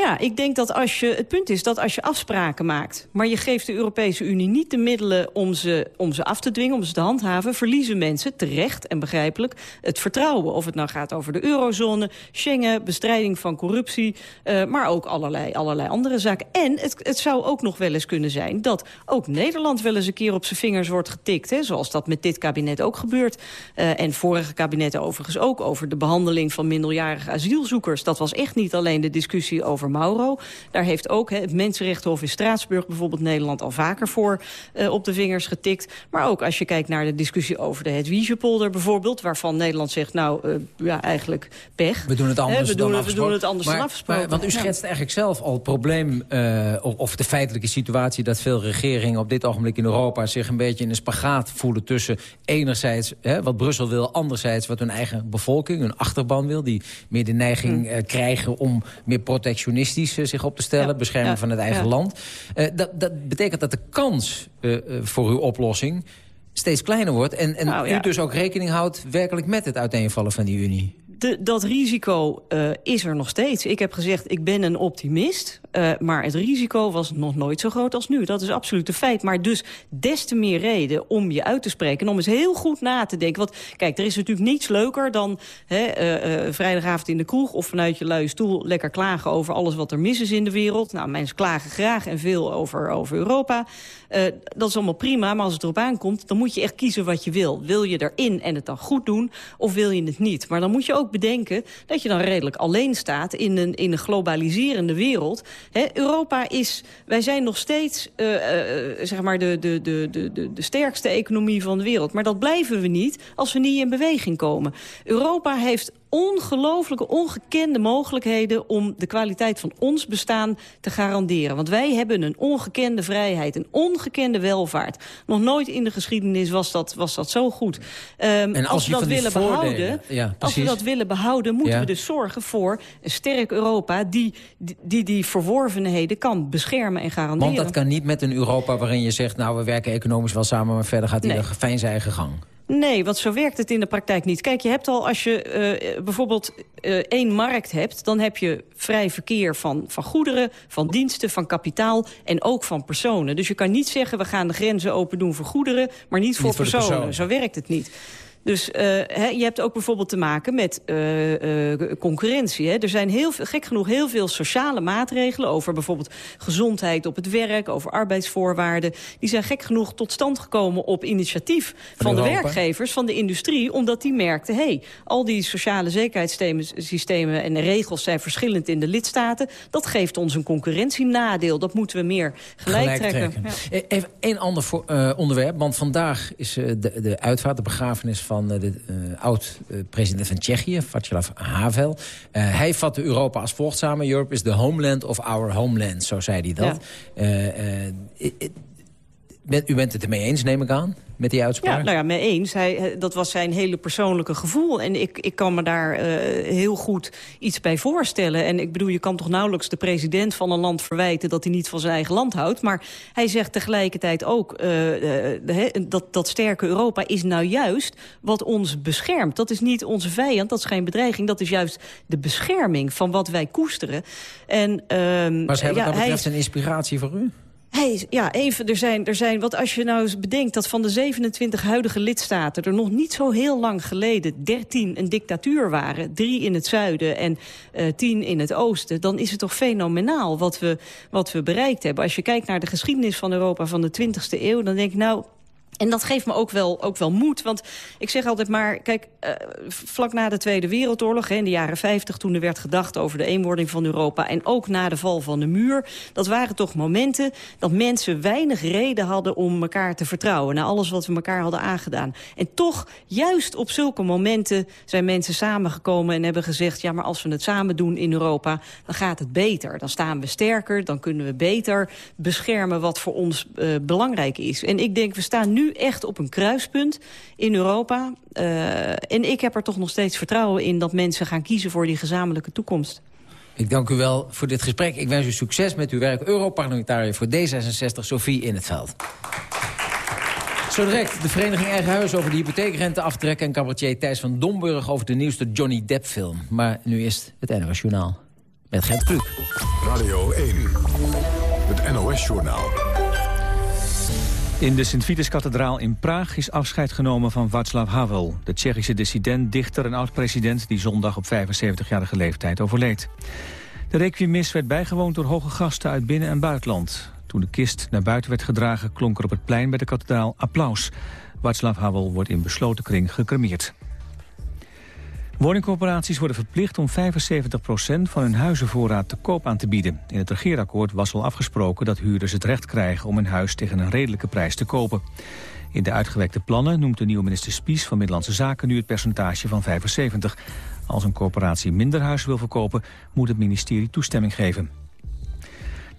Ja, ik denk dat als je, het punt is dat als je afspraken maakt... maar je geeft de Europese Unie niet de middelen om ze, om ze af te dwingen... om ze te handhaven, verliezen mensen terecht en begrijpelijk het vertrouwen. Of het nou gaat over de eurozone, Schengen, bestrijding van corruptie... Uh, maar ook allerlei, allerlei andere zaken. En het, het zou ook nog wel eens kunnen zijn... dat ook Nederland wel eens een keer op zijn vingers wordt getikt. Hè, zoals dat met dit kabinet ook gebeurt. Uh, en vorige kabinetten overigens ook over de behandeling van minderjarige asielzoekers. Dat was echt niet alleen de discussie over Mauro. Daar heeft ook he, het Mensenrechtenhof in Straatsburg bijvoorbeeld Nederland al vaker voor uh, op de vingers getikt. Maar ook als je kijkt naar de discussie over de Hedwiegepolder bijvoorbeeld, waarvan Nederland zegt, nou uh, ja, eigenlijk pech. We doen het anders He, we dan doen, we doen het anders maar, dan afgesproken. Maar, want u schetst eigenlijk zelf al het probleem, uh, of, de feitelijke situatie... dat veel regeringen op dit ogenblik in Europa zich een beetje in een spagaat voelen... tussen enerzijds hè, wat Brussel wil, anderzijds wat hun eigen bevolking, hun achterban wil... die meer de neiging hmm. krijgen om meer protectionistisch zich op te stellen. Ja, bescherming ja, van het eigen ja. land. Uh, dat, dat betekent dat de kans uh, voor uw oplossing steeds kleiner wordt. En, en nou, u dus ook rekening houdt werkelijk met het uiteenvallen van die Unie. Dat risico uh, is er nog steeds. Ik heb gezegd, ik ben een optimist. Uh, maar het risico was nog nooit zo groot als nu. Dat is absoluut een feit. Maar dus des te meer reden om je uit te spreken. En om eens heel goed na te denken. Want kijk, er is natuurlijk niets leuker dan hè, uh, vrijdagavond in de kroeg... of vanuit je luie stoel lekker klagen over alles wat er mis is in de wereld. Nou, mensen klagen graag en veel over, over Europa. Dat is allemaal prima, maar als het erop aankomt... dan moet je echt kiezen wat je wil. Wil je erin en het dan goed doen, of wil je het niet? Maar dan moet je ook bedenken dat je dan redelijk alleen staat... in een, in een globaliserende wereld... Europa is, wij zijn nog steeds uh, uh, zeg maar de, de, de, de, de sterkste economie van de wereld. Maar dat blijven we niet als we niet in beweging komen. Europa heeft ongelooflijke, ongekende mogelijkheden... om de kwaliteit van ons bestaan te garanderen. Want wij hebben een ongekende vrijheid, een ongekende welvaart. Nog nooit in de geschiedenis was dat, was dat zo goed. Um, en als, als we dat willen behouden, ja, als we dat willen behouden, moeten ja. we dus zorgen voor een sterk Europa... die die, die, die verworvenheden kan beschermen en garanderen. Want dat kan niet met een Europa waarin je zegt... nou, we werken economisch wel samen, maar verder gaat ieder nee. fijn zijn eigen gang. Nee, want zo werkt het in de praktijk niet. Kijk, je hebt al, als je uh, bijvoorbeeld uh, één markt hebt... dan heb je vrij verkeer van, van goederen, van diensten, van kapitaal... en ook van personen. Dus je kan niet zeggen, we gaan de grenzen open doen voor goederen... maar niet voor, niet voor personen. personen. Zo werkt het niet. Dus uh, he, je hebt ook bijvoorbeeld te maken met uh, uh, concurrentie. Hè. Er zijn heel gek genoeg heel veel sociale maatregelen... over bijvoorbeeld gezondheid op het werk, over arbeidsvoorwaarden. Die zijn gek genoeg tot stand gekomen op initiatief van, de werkgevers, van de industrie... omdat die merkten, hé, hey, al die sociale zekerheidssystemen en regels... zijn verschillend in de lidstaten. Dat geeft ons een concurrentienadeel. Dat moeten we meer gelijk, gelijk trekken. trekken. Ja. Even één ander voor, onderwerp, want vandaag is de, de uitvaart, de begrafenis van de uh, oud-president van Tsjechië, Václav Havel. Uh, hij vatte Europa als volgt samen. Europe is the homeland of our homeland, zo zei hij dat. Ja. U bent het ermee eens, neem ik aan, met die uitspraak? Ja, nou ja, mee eens. Hij, dat was zijn hele persoonlijke gevoel. En ik, ik kan me daar uh, heel goed iets bij voorstellen. En ik bedoel, je kan toch nauwelijks de president van een land verwijten... dat hij niet van zijn eigen land houdt. Maar hij zegt tegelijkertijd ook... Uh, uh, dat, dat sterke Europa is nou juist wat ons beschermt. Dat is niet onze vijand, dat is geen bedreiging. Dat is juist de bescherming van wat wij koesteren. En, maar ze hebben ja, wat dat betreft hij... een inspiratie voor u? Hey, ja, even, er zijn, er zijn, wat als je nou eens bedenkt... dat van de 27 huidige lidstaten er nog niet zo heel lang geleden... 13 een dictatuur waren, drie in het zuiden en uh, 10 in het oosten... dan is het toch fenomenaal wat we, wat we bereikt hebben. Als je kijkt naar de geschiedenis van Europa van de 20e eeuw... dan denk ik, nou, en dat geeft me ook wel, ook wel moed. Want ik zeg altijd maar, kijk, uh, vlak na de Tweede Wereldoorlog... Hè, in de jaren 50, toen er werd gedacht over de eenwording van Europa... en ook na de val van de muur... dat waren toch momenten dat mensen weinig reden hadden... om elkaar te vertrouwen, na alles wat we elkaar hadden aangedaan. En toch, juist op zulke momenten zijn mensen samengekomen... en hebben gezegd, ja, maar als we het samen doen in Europa... dan gaat het beter, dan staan we sterker... dan kunnen we beter beschermen wat voor ons uh, belangrijk is. En ik denk, we staan nu echt op een kruispunt in Europa. Uh, en ik heb er toch nog steeds vertrouwen in dat mensen gaan kiezen voor die gezamenlijke toekomst. Ik dank u wel voor dit gesprek. Ik wens u succes met uw werk. Europarlementariër voor D66, Sophie in het veld. Zo direct de vereniging Eigen Huis over de hypotheekrente aftrekken... en cabaretier Thijs van Domburg over de nieuwste Johnny Depp-film. Maar nu is het NOS Journaal met Gert Kluk. Radio 1, het NOS Journaal. In de Sint-Vitus-kathedraal in Praag is afscheid genomen van Václav Havel... de Tsjechische dissident, dichter en oud-president... die zondag op 75-jarige leeftijd overleed. De requiemis werd bijgewoond door hoge gasten uit binnen- en buitenland. Toen de kist naar buiten werd gedragen... klonk er op het plein bij de kathedraal applaus. Václav Havel wordt in besloten kring gecremeerd. Woningcorporaties worden verplicht om 75% van hun huizenvoorraad te koop aan te bieden. In het regeerakkoord was al afgesproken dat huurders het recht krijgen om een huis tegen een redelijke prijs te kopen. In de uitgewerkte plannen noemt de nieuwe minister Spies van Middellandse Zaken nu het percentage van 75. Als een corporatie minder huis wil verkopen, moet het ministerie toestemming geven.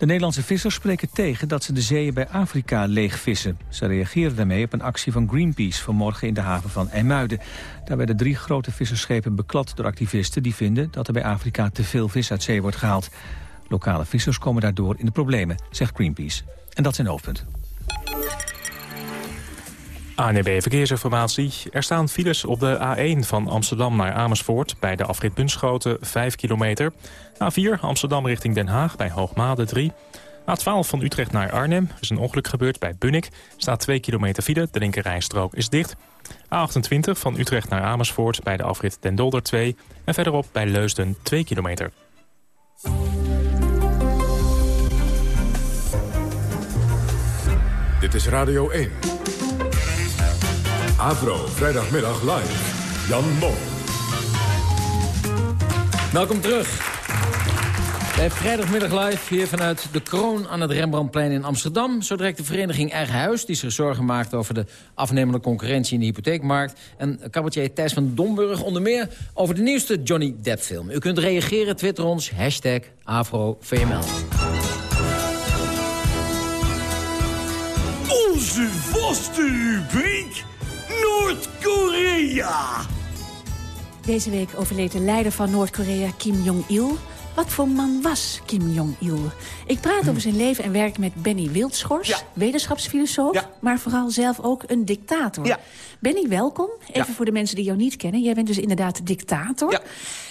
De Nederlandse vissers spreken tegen dat ze de zeeën bij Afrika leegvissen. Ze reageren daarmee op een actie van Greenpeace vanmorgen in de haven van IJmuiden. Daar werden drie grote visserschepen beklad door activisten die vinden dat er bij Afrika te veel vis uit zee wordt gehaald. Lokale vissers komen daardoor in de problemen, zegt Greenpeace. En dat zijn hoofdpunten. ANB e Verkeersinformatie. Er staan files op de A1 van Amsterdam naar Amersfoort... bij de afrit Bunschoten, 5 kilometer. A4 Amsterdam richting Den Haag bij Hoogmade 3. A12 van Utrecht naar Arnhem. Er is een ongeluk gebeurd bij Bunnik. staat 2 kilometer file, de linkerrijstrook is dicht. A28 van Utrecht naar Amersfoort bij de afrit Den Dolder 2. En verderop bij Leusden 2 kilometer. Dit is Radio 1. Avro, vrijdagmiddag live. Jan Mom. Welkom terug. Bij vrijdagmiddag live hier vanuit de Kroon aan het Rembrandtplein in Amsterdam. Zo direct de vereniging Eigen Huis, die zich zorgen maakt over de afnemende concurrentie in de hypotheekmarkt. En cabaretier Thijs van Domburg onder meer over de nieuwste Johnny Depp film. U kunt reageren, twitter ons, hashtag AfroVML. Onze vaste rubriek Noord-Korea. Deze week overleed de leider van Noord-Korea, Kim Jong-il. Wat voor man was Kim Jong-il? Ik praat over zijn leven en werk met Benny Wildschors, wetenschapsfilosoof... maar vooral zelf ook een dictator. Benny, welkom. Even voor de mensen die jou niet kennen. Jij bent dus inderdaad dictator.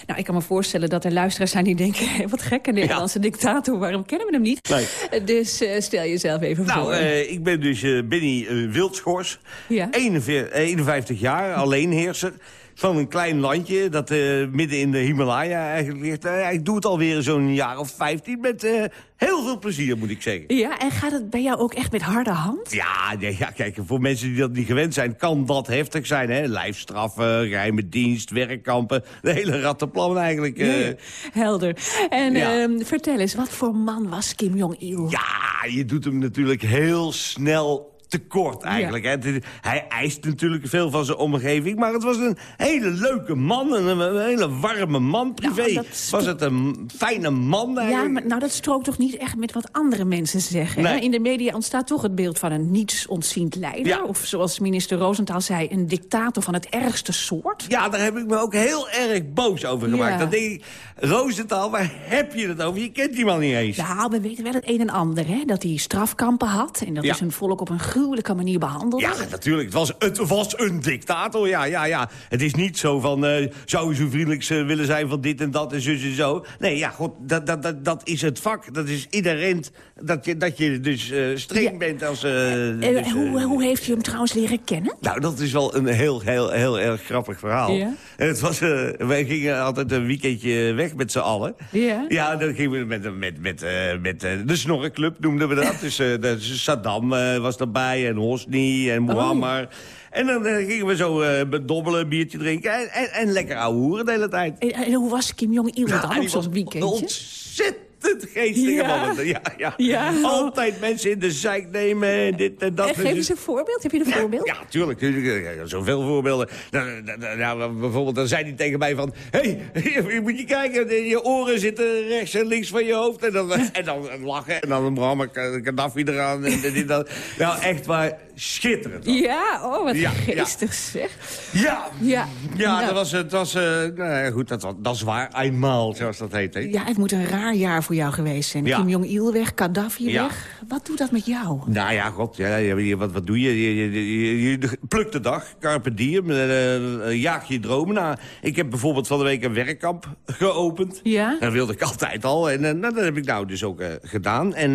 Nou, ik kan me voorstellen dat er luisteraars zijn die denken... wat gek, een Nederlandse dictator, waarom kennen we hem niet? Nee. Dus uh, stel jezelf even nou, voor. Uh, ik ben dus uh, Benny Wildschors, ja. 51, 51 jaar, alleenheerser van een klein landje dat uh, midden in de Himalaya eigenlijk ligt. Uh, ik doe het alweer zo'n jaar of 15 met uh, heel veel plezier, moet ik zeggen. Ja, en gaat het bij jou ook echt met harde hand? Ja, nee, ja kijk, voor mensen die dat niet gewend zijn, kan dat heftig zijn. Hè? Lijfstraffen, geheime dienst, werkkampen, de hele rattenplan eigenlijk. Ja, helder. En Ja. ehm, vertel eens, wat voor man was Kim Jong-il? Ja, je doet hem natuurlijk heel snel tekort eigenlijk. Hè. Is- Hij eist natuurlijk veel van zijn omgeving... maar het was een hele leuke man, en een, een hele warme man. Privé Nou, dat was het een fijne man Ja, eigenlijk. maar nou, dat strookt toch niet echt met wat andere mensen zeggen. hè? In de media ontstaat toch het beeld van een niets ontziend leider. Ja. Of zoals minister Rosenthal zei, een dictator van het ergste soort. Ja, daar heb ik me ook heel erg boos over gemaakt. Ja. Dan denk ik, Rosenthal, waar heb je het over? Je kent die man niet eens. Ja, we weten wel het een en ander, hè? Dat hij strafkampen had. En dat Ja. hij zijn volk op een afschuwelijke manier behandelde? Ja, natuurlijk. Het was, het was een dictator, ja, ja, ja. Het is niet zo van, eh, zou u zo vriendelijk eh, willen zijn van dit en dat en zus en zo. Nee, ja, god, dat, dat, dat, dat is het vak. Dat is iedereen, dat je, dat je dus eh, streng bent als... En dus, hoe, hoe heeft u hem trouwens leren kennen? nou, dat is wel een heel, heel, heel erg grappig verhaal. Ja. En het was, wij gingen altijd een weekendje weg met z'n allen. Ja. Ja, dan gingen we met, met, met, met de Snorrenclub, noemden we dat. dus Saddam was erbij en Hosni en Muammar. En dan eh, gingen we zo eh, dobbelen, biertje drinken en, en, en lekker ouwe hoeren de hele tijd. En, en hoe was Kim Jong-il dan die op zo'n weekendje? Ontzettend geestige Ja. mannen. Ja, ja. Ja. Altijd mensen in de zijk nemen en dit en dat. En geef eens een voorbeeld. Heb je een voorbeeld? Ja, tuurlijk. tuurlijk. Zoveel voorbeelden. Nou, nou, nou, bijvoorbeeld, dan zei hij tegen mij van... Hé, hey, moet je kijken, je oren zitten rechts en links van je hoofd. En dan, en dan lachen. En dan een Muammar Gaddafi eraan. En dit, en dat. Nou, echt waar, schitterend. Ja, oh, wat Ja, ja. geestig zeg. Ja, Ja, ja Nou, dat was... Het was eh, nou ja, goed, dat, dat is waar. Eenmaal, zoals dat heet. Hè? Ja, het moet een raar jaar voor jou geweest zijn. Ja. Kim Jong-il weg, Gaddafi Ja. weg. Wat doet dat met jou? Nou ja, god, ja, wat, wat doe je? Je, je, je, je plukt de dag, carpe diem, eh, eh, jaag je dromen na. Ik heb bijvoorbeeld van de week een werkkamp geopend. Ja? Dat wilde ik altijd al. En eh, nou, dat heb ik nou dus ook gedaan. En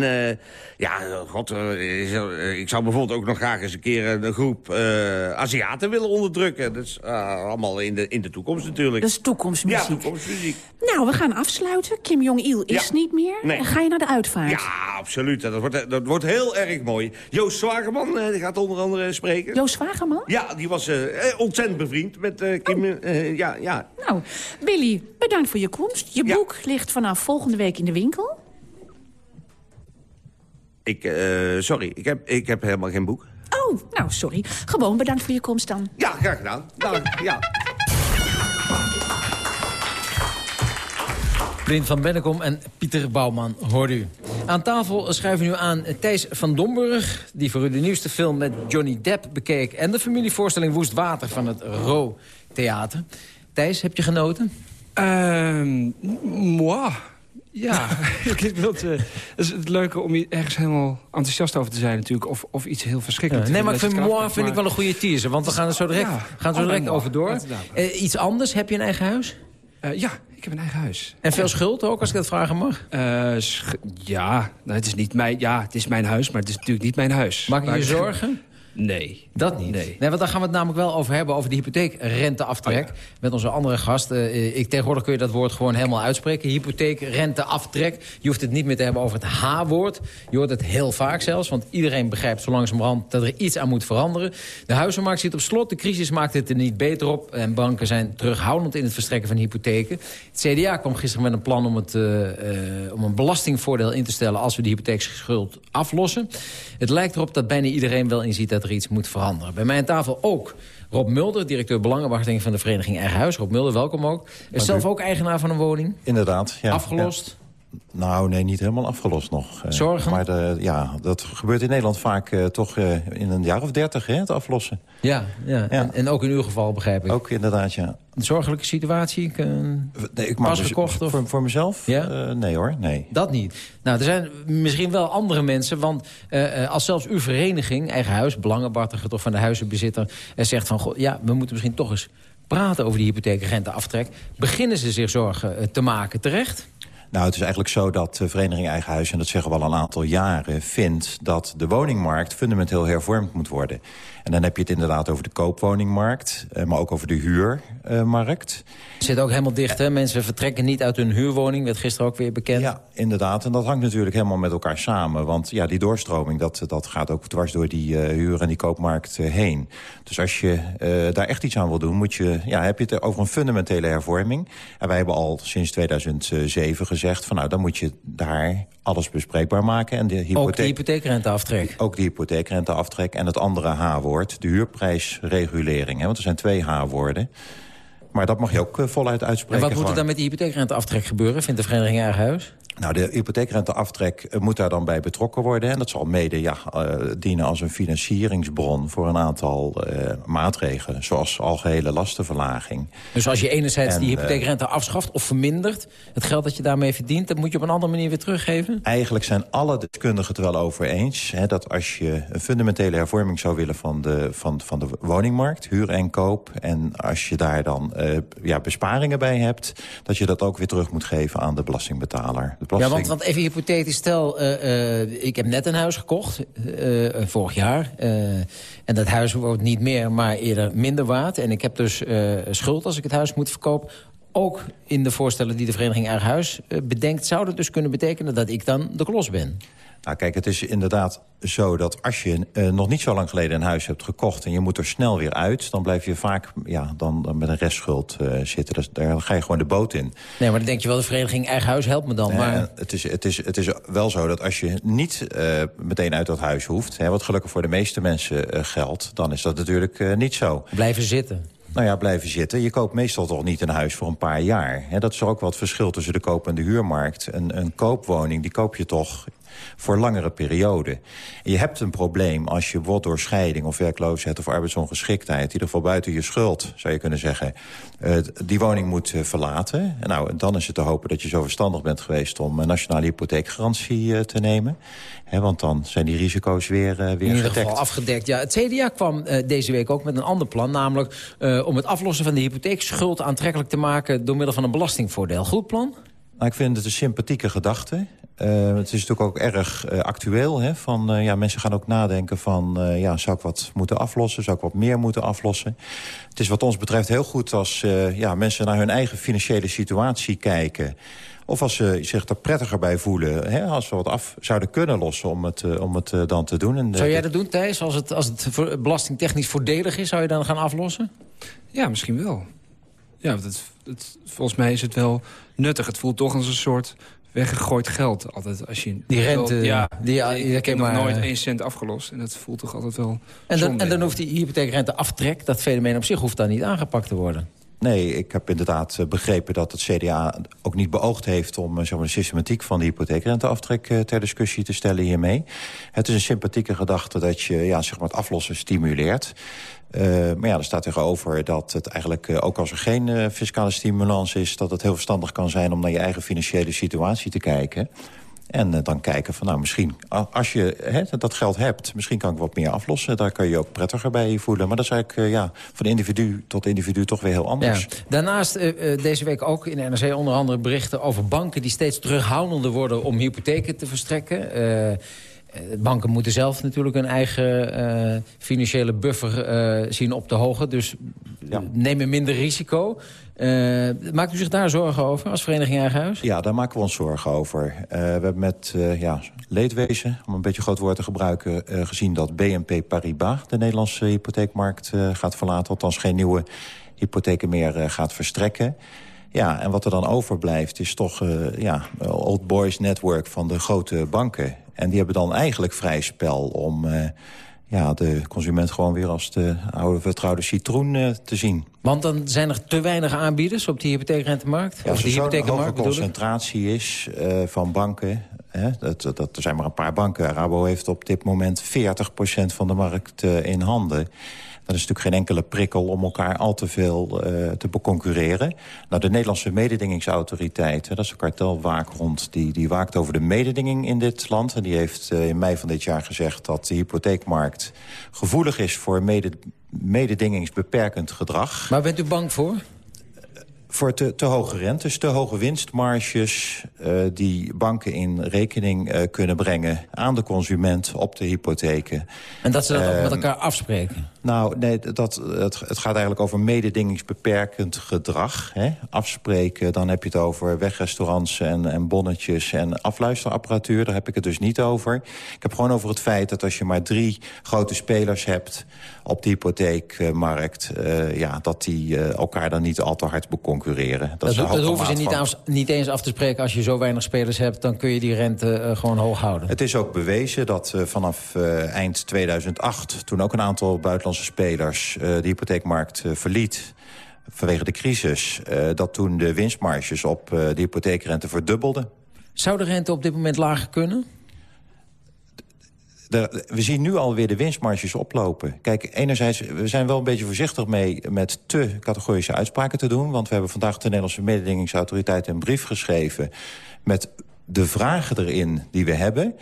ja, god, ik zou bijvoorbeeld ook nog graag eens een keer een groep Aziaten willen onderdrukken. Dat is allemaal in de, in de toekomst natuurlijk. Dat is toekomstmuziek. Ja, toekomstmuziek. Nou, we gaan afsluiten. Kim Jong-il is Ja. Niet meer. Nee. En ga je naar de uitvaart? Ja, absoluut. Dat wordt, dat wordt heel erg mooi. Joost Zwageman eh, gaat onder andere spreken. Joost Zwageman? Ja, die was eh, eh, ontzettend bevriend met Kim. eh, ja, ja. Nou, Billy, bedankt voor je komst. Je boek ligt vanaf volgende week in de winkel. Ik, sorry, ik heb, ik heb helemaal geen boek. Oh, nou, sorry. Gewoon bedankt voor je komst dan. Ja, graag gedaan. Dank, ja. Blind van Bennekom en Pieter Bouwman, hoort u. Aan tafel schuiven we nu aan Thijs van Domburg... die voor u de nieuwste film met Johnny Depp bekeek... en de familievoorstelling Woest Water van het Ro Theater. Thijs, heb je genoten? Ehm moi. Ja, ik wil het, eh, het is het leuke om ergens helemaal enthousiast over te zijn natuurlijk. Of, of iets heel verschrikkelijks. nee, maar ik vind moi vind ik wel een goede teaser. Want we gaan er zo direct, Ja, gaan er zo direct over door. Eh, iets anders, heb je een eigen huis? Eh, ja, ik heb een eigen huis. En veel schuld ook, als ik dat vragen mag? Eh, ja, nou, het is niet mijn, ja, het is mijn huis, maar het is natuurlijk niet mijn huis. Maak je je zorgen? Nee. Dat niet? Nee. want daar gaan we het namelijk wel over hebben, over de hypotheekrenteaftrek. Met onze andere gast. Eh, ik, tegenwoordig kun je dat woord gewoon helemaal uitspreken. Hypotheekrenteaftrek. Je hoeft het niet meer te hebben over het H-woord. Je hoort het heel vaak zelfs, want iedereen begrijpt zo langzamerhand dat er iets aan moet veranderen. De huizenmarkt zit op slot, de crisis maakt het er niet beter op. En banken zijn terughoudend in het verstrekken van hypotheken. Het CDA kwam gisteren met een plan om, het, eh, eh, om een belastingvoordeel in te stellen... als we de hypotheekschuld aflossen. Het lijkt erop dat bijna iedereen wel inziet dat er iets moet veranderen. Bij mij aan tafel ook Rob Mulder, directeur Belangenbehartiging van de vereniging Eigen Huis. Rob Mulder, welkom ook. Is zelf ook eigenaar van een woning? Inderdaad, ja. Afgelost? Nou, nee, niet helemaal afgelost nog. Eh, Zorgen? Maar de, ja, dat gebeurt in Nederland vaak eh, toch eh, in een jaar of dertig, hè, het aflossen. Ja, ja. En, en ook in uw geval begrijp ik. Ook inderdaad, ja. Een zorgelijke situatie? Ik, eh, Nee, ik pas dus- gekocht? Of? Voor, voor mezelf? Ja? Nee hoor, nee. Dat niet. Nou, er zijn misschien wel andere mensen. Want als zelfs uw vereniging, eigen huis, belangenbehartiger toch van de huizenbezitter... zegt van, goh, ja, we moeten misschien toch eens praten over die hypotheekrenteaftrek. Beginnen ze zich zorgen te maken terecht? Nou, het is eigenlijk zo dat de Vereniging Eigen Huis... en dat zeggen we al een aantal jaren, vindt dat de woningmarkt fundamenteel hervormd moet worden. En dan heb je het inderdaad over de koopwoningmarkt, eh, maar ook over de huurmarkt. Het zit ook helemaal dicht, hè? Mensen vertrekken niet uit hun huurwoning. Werd gisteren ook weer bekend. Ja, inderdaad. En dat hangt natuurlijk helemaal met elkaar samen. Want ja, die doorstroming, dat, dat gaat ook dwars door die eh, huur- en die koopmarkt eh, heen. Dus als je daar echt iets aan wil doen, moet je, ja, heb je het over een fundamentele hervorming. En wij hebben al sinds 2007 gezegd... van nou, dan moet je daar alles bespreekbaar maken. En de hypotheek... Ook de hypotheekrenteaftrek. Ook de hypotheekrenteaftrek. En het andere H-woord, de huurprijsregulering. Hè, want er zijn twee H-woorden. Maar dat mag je ook eh, voluit En uitspreken. wat moet er dan met die hypotheekrenteaftrek gebeuren, vindt de vereniging Eigen Huis? Nou, de hypotheekrenteaftrek eh, moet daar dan bij betrokken worden. En dat zal mede ja, uh, dienen als een financieringsbron voor een aantal uh, maatregelen. Zoals algehele lastenverlaging. Dus als je enerzijds en, die hypotheekrente afschaft of vermindert... het geld dat je daarmee verdient, dat moet je op een andere manier weer teruggeven? Eigenlijk zijn alle deskundigen het wel over eens... Hè, dat als je een fundamentele hervorming zou willen van de, van, van de woningmarkt... huur en koop, en als je daar dan ja, besparingen bij hebt... dat je dat ook weer terug moet geven aan de belastingbetaler. Ja, want, even hypothetisch, stel, uh, uh, ik heb net een huis gekocht, uh, vorig jaar. en dat huis wordt niet meer, maar eerder minder waard. En ik heb dus schuld als ik het huis moet verkopen. Ook in de voorstellen die de Vereniging Eigen Huis bedenkt... zou dat dus kunnen betekenen dat ik dan de klos ben? Nou kijk, het is inderdaad zo dat als je uh, nog niet zo lang geleden een huis hebt gekocht... en je moet er snel weer uit, dan blijf je vaak ja, dan, dan met een restschuld uh, zitten. Dus daar ga je gewoon de boot in. Nee, maar dan denk je wel, de vereniging Eigen Huis helpt me dan. Uh, maar... het, is, het, is, het is wel zo dat als je niet meteen uit dat huis hoeft... Hè, wat gelukkig voor de meeste mensen geldt, dan is dat natuurlijk niet zo. Blijven zitten. Nou ja, blijven zitten. Je koopt meestal toch niet een huis voor een paar jaar. He, dat is ook wat verschil tussen de koop- en de huurmarkt. Een, een koopwoning, die koop je toch voor langere perioden. je hebt een probleem als je bijvoorbeeld door scheiding of werkloosheid... of arbeidsongeschiktheid, in ieder geval buiten je schuld, zou je kunnen zeggen... Uh, die woning moet uh, verlaten. En nou, dan is het te hopen dat je zo verstandig bent geweest... om een nationale hypotheekgarantie uh, te nemen. He, want dan zijn die risico's weer, weer In ieder gedekt. geval afgedekt. Ja, het CDA kwam deze week ook met een ander plan. Namelijk om het aflossen van de hypotheekschuld aantrekkelijk te maken... door middel van een belastingvoordeel. Goed plan? Nou, ik vind het een sympathieke gedachte. Uh, het is natuurlijk ook erg uh, actueel. Hè? Van, uh, ja, mensen gaan ook nadenken van... ja, zou ik wat moeten aflossen? Zou ik wat meer moeten aflossen? Het is wat ons betreft heel goed als ja, mensen naar hun eigen financiële situatie kijken. Of als ze zich er prettiger bij voelen. Hè? Als we wat af zouden kunnen lossen om het, om het dan te doen. En, zou jij dat doen, Thijs? Als het, als het belastingtechnisch voordelig is, zou je dan gaan aflossen? Ja, misschien wel. Ja, het, het, volgens mij is het wel nuttig. Het voelt toch als een soort weggegooid geld. Altijd als je die rente, ja, die, ik, ik heb nog nooit één cent afgelost. En dat voelt toch altijd wel En dan, en dan hoeft die hypotheekrente aftrek, dat fenomeen op zich hoeft dan niet aangepakt te worden. Nee, ik heb inderdaad begrepen dat het CDA ook niet beoogd heeft... om zeg maar, de systematiek van de hypotheekrenteaftrek ter discussie te stellen hiermee. Het is een sympathieke gedachte dat je ja, zeg maar, het aflossen stimuleert. Maar ja, er staat tegenover dat het eigenlijk, ook als er geen fiscale stimulans is... dat het heel verstandig kan zijn om naar je eigen financiële situatie te kijken. En dan kijken van, nou, misschien, als je dat geld hebt... misschien kan ik wat meer aflossen. Daar kan je je ook prettiger bij voelen. Maar dat is eigenlijk ja, van individu tot individu toch weer heel anders. Daarnaast deze week ook in de NRC onder andere berichten over banken... die steeds terughoudender worden om hypotheken te verstrekken... Banken moeten zelf natuurlijk een eigen uh, financiële buffer uh, zien op te hogen. Dus ja. nemen minder risico. Uh, maakt u zich daar zorgen over als Vereniging Eigen Huis? Ja, daar maken we ons zorgen over. we hebben met ja, leedwezen, om een beetje groot woord te gebruiken... gezien dat BNP Paribas de Nederlandse hypotheekmarkt gaat verlaten. Althans geen nieuwe hypotheken meer gaat verstrekken. Ja, en wat er dan overblijft is toch uh, ja, old boys network van de grote banken. En die hebben dan eigenlijk vrij spel om uh, ja, de consument gewoon weer als de oude vertrouwde citroen uh, te zien. Want dan zijn er te weinig aanbieders op die hypotheekrentemarkt? Ja, als er zo'n hoge concentratie is uh, van banken... Hè, dat, dat, er zijn maar een paar banken. Rabo heeft op dit moment 40% van de markt in handen. Dat is natuurlijk geen enkele prikkel om elkaar al te veel uh, te beconcurreren. Nou, de Nederlandse mededingingsautoriteit, dat is een kartelwaakhond... Die, die waakt over de mededinging in dit land. En die heeft uh, in mei van dit jaar gezegd dat de hypotheekmarkt... gevoelig is voor mede, mededingingsbeperkend gedrag. Maar bent u bang voor? Voor te, te hoge rentes, te hoge winstmarges... Uh, die banken in rekening uh, kunnen brengen aan de consument op de hypotheken. En dat ze dat ook met elkaar afspreken? Nou, nee, dat, het, het gaat eigenlijk over mededingingsbeperkend gedrag. Hè? Afspreken, dan heb je het over wegrestaurants en, en bonnetjes en afluisterapparatuur. Daar heb ik het dus niet over. Ik heb gewoon over het feit dat als je maar drie grote spelers hebt op de hypotheekmarkt... ja, dat die elkaar dan niet al te hard Dat, dat, dat hoeven ze niet, van... af, niet eens af te spreken. Als je zo weinig spelers hebt, dan kun je die rente uh, gewoon hoog houden. Het is ook bewezen dat uh, vanaf uh, eind 2008... toen ook een aantal buitenlandse spelers de hypotheekmarkt verliet vanwege de crisis... dat toen de winstmarges op de hypotheekrente verdubbelden. Zou de rente op dit moment lager kunnen? De, we zien nu alweer de winstmarges oplopen. Kijk, enerzijds, we zijn wel een beetje voorzichtig mee... met te categorische uitspraken te doen. Want we hebben vandaag de Nederlandse mededingingsautoriteit... een brief geschreven met de vragen erin die we hebben.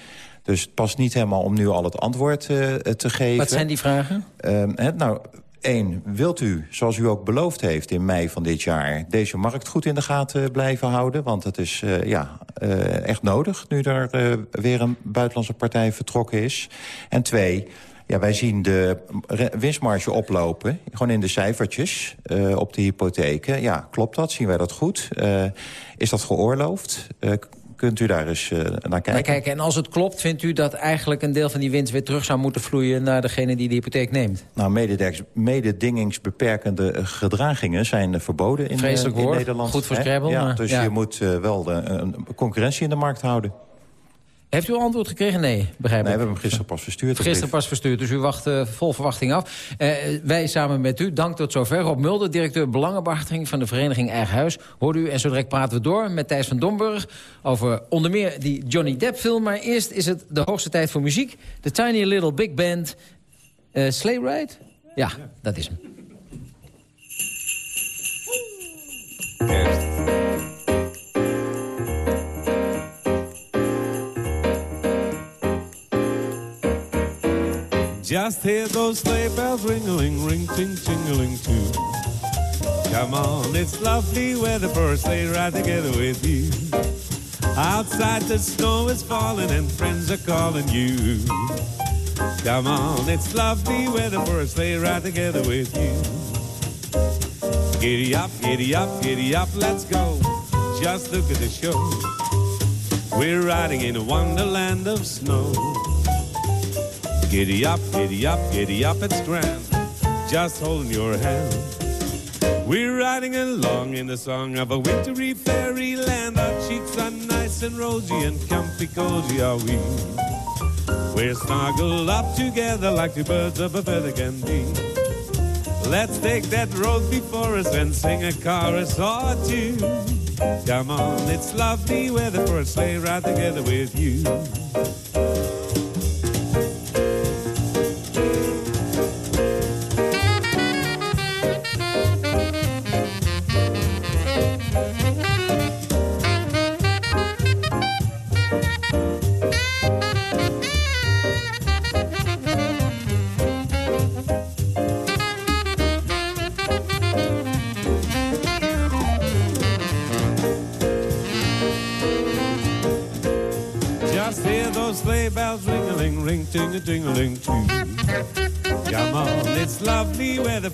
Dus het past niet helemaal om nu al het antwoord uh, te geven. Wat zijn die vragen? Uh, het, nou, één, wilt u, zoals u ook beloofd heeft in mei van dit jaar... deze markt goed in de gaten blijven houden? Want het is uh, ja, uh, echt nodig nu er uh, weer een buitenlandse partij vertrokken is. En twee, ja, wij zien de winstmarge oplopen, gewoon in de cijfertjes op de hypotheken. Ja, klopt dat? Zien wij dat goed? Is dat geoorloofd? Kunt u daar eens uh, naar kijken. kijken. En als het klopt, vindt u dat eigenlijk een deel van die winst... weer terug zou moeten vloeien naar degene die de hypotheek neemt? Nou, mededingingsbeperkende gedragingen zijn verboden in, Vreselijk in woord. Nederland. Goed voor Scrabble. Ja, maar, dus ja. je moet uh, wel de, een concurrentie in de markt houden. Heeft u al antwoord gekregen? Nee, begrijp ik. Nee, we hebben hem gisteren pas verstuurd. Gisteren pas verstuurd, dus u wacht uh, vol verwachting af. Uh, wij samen met u, dank tot zover. Rob Mulder, directeur Belangenbehartiging van de vereniging Eigen Huis. Hoort u en zo direct praten we door met Thijs van Domburg... over onder meer die Johnny Depp film. Maar eerst is het de hoogste tijd voor muziek. De Tiny Little Big Band. Uh, Sleigh Ride? Ja, dat is hem. Just hear those sleigh bells ring-a-ling, ring, ting, ting-a-ling too. Come on, it's lovely weather for a sleigh ride together with you. Outside the snow is falling and friends are calling you. Come on, it's lovely weather for a sleigh ride together with you. Giddy up, giddy up, giddy up, let's go. Just look at the show. We're riding in a wonderland of snow. Giddy up, giddy up, giddy up, it's grand. Just holding your hand. We're riding along in the song of a wintry fairyland. Our cheeks are nice and rosy and comfy cozy are we. We're snuggled up together like two birds of a feather can be. Let's take that road before us and sing a chorus or two. Come on, it's lovely weather for a sleigh ride together with you.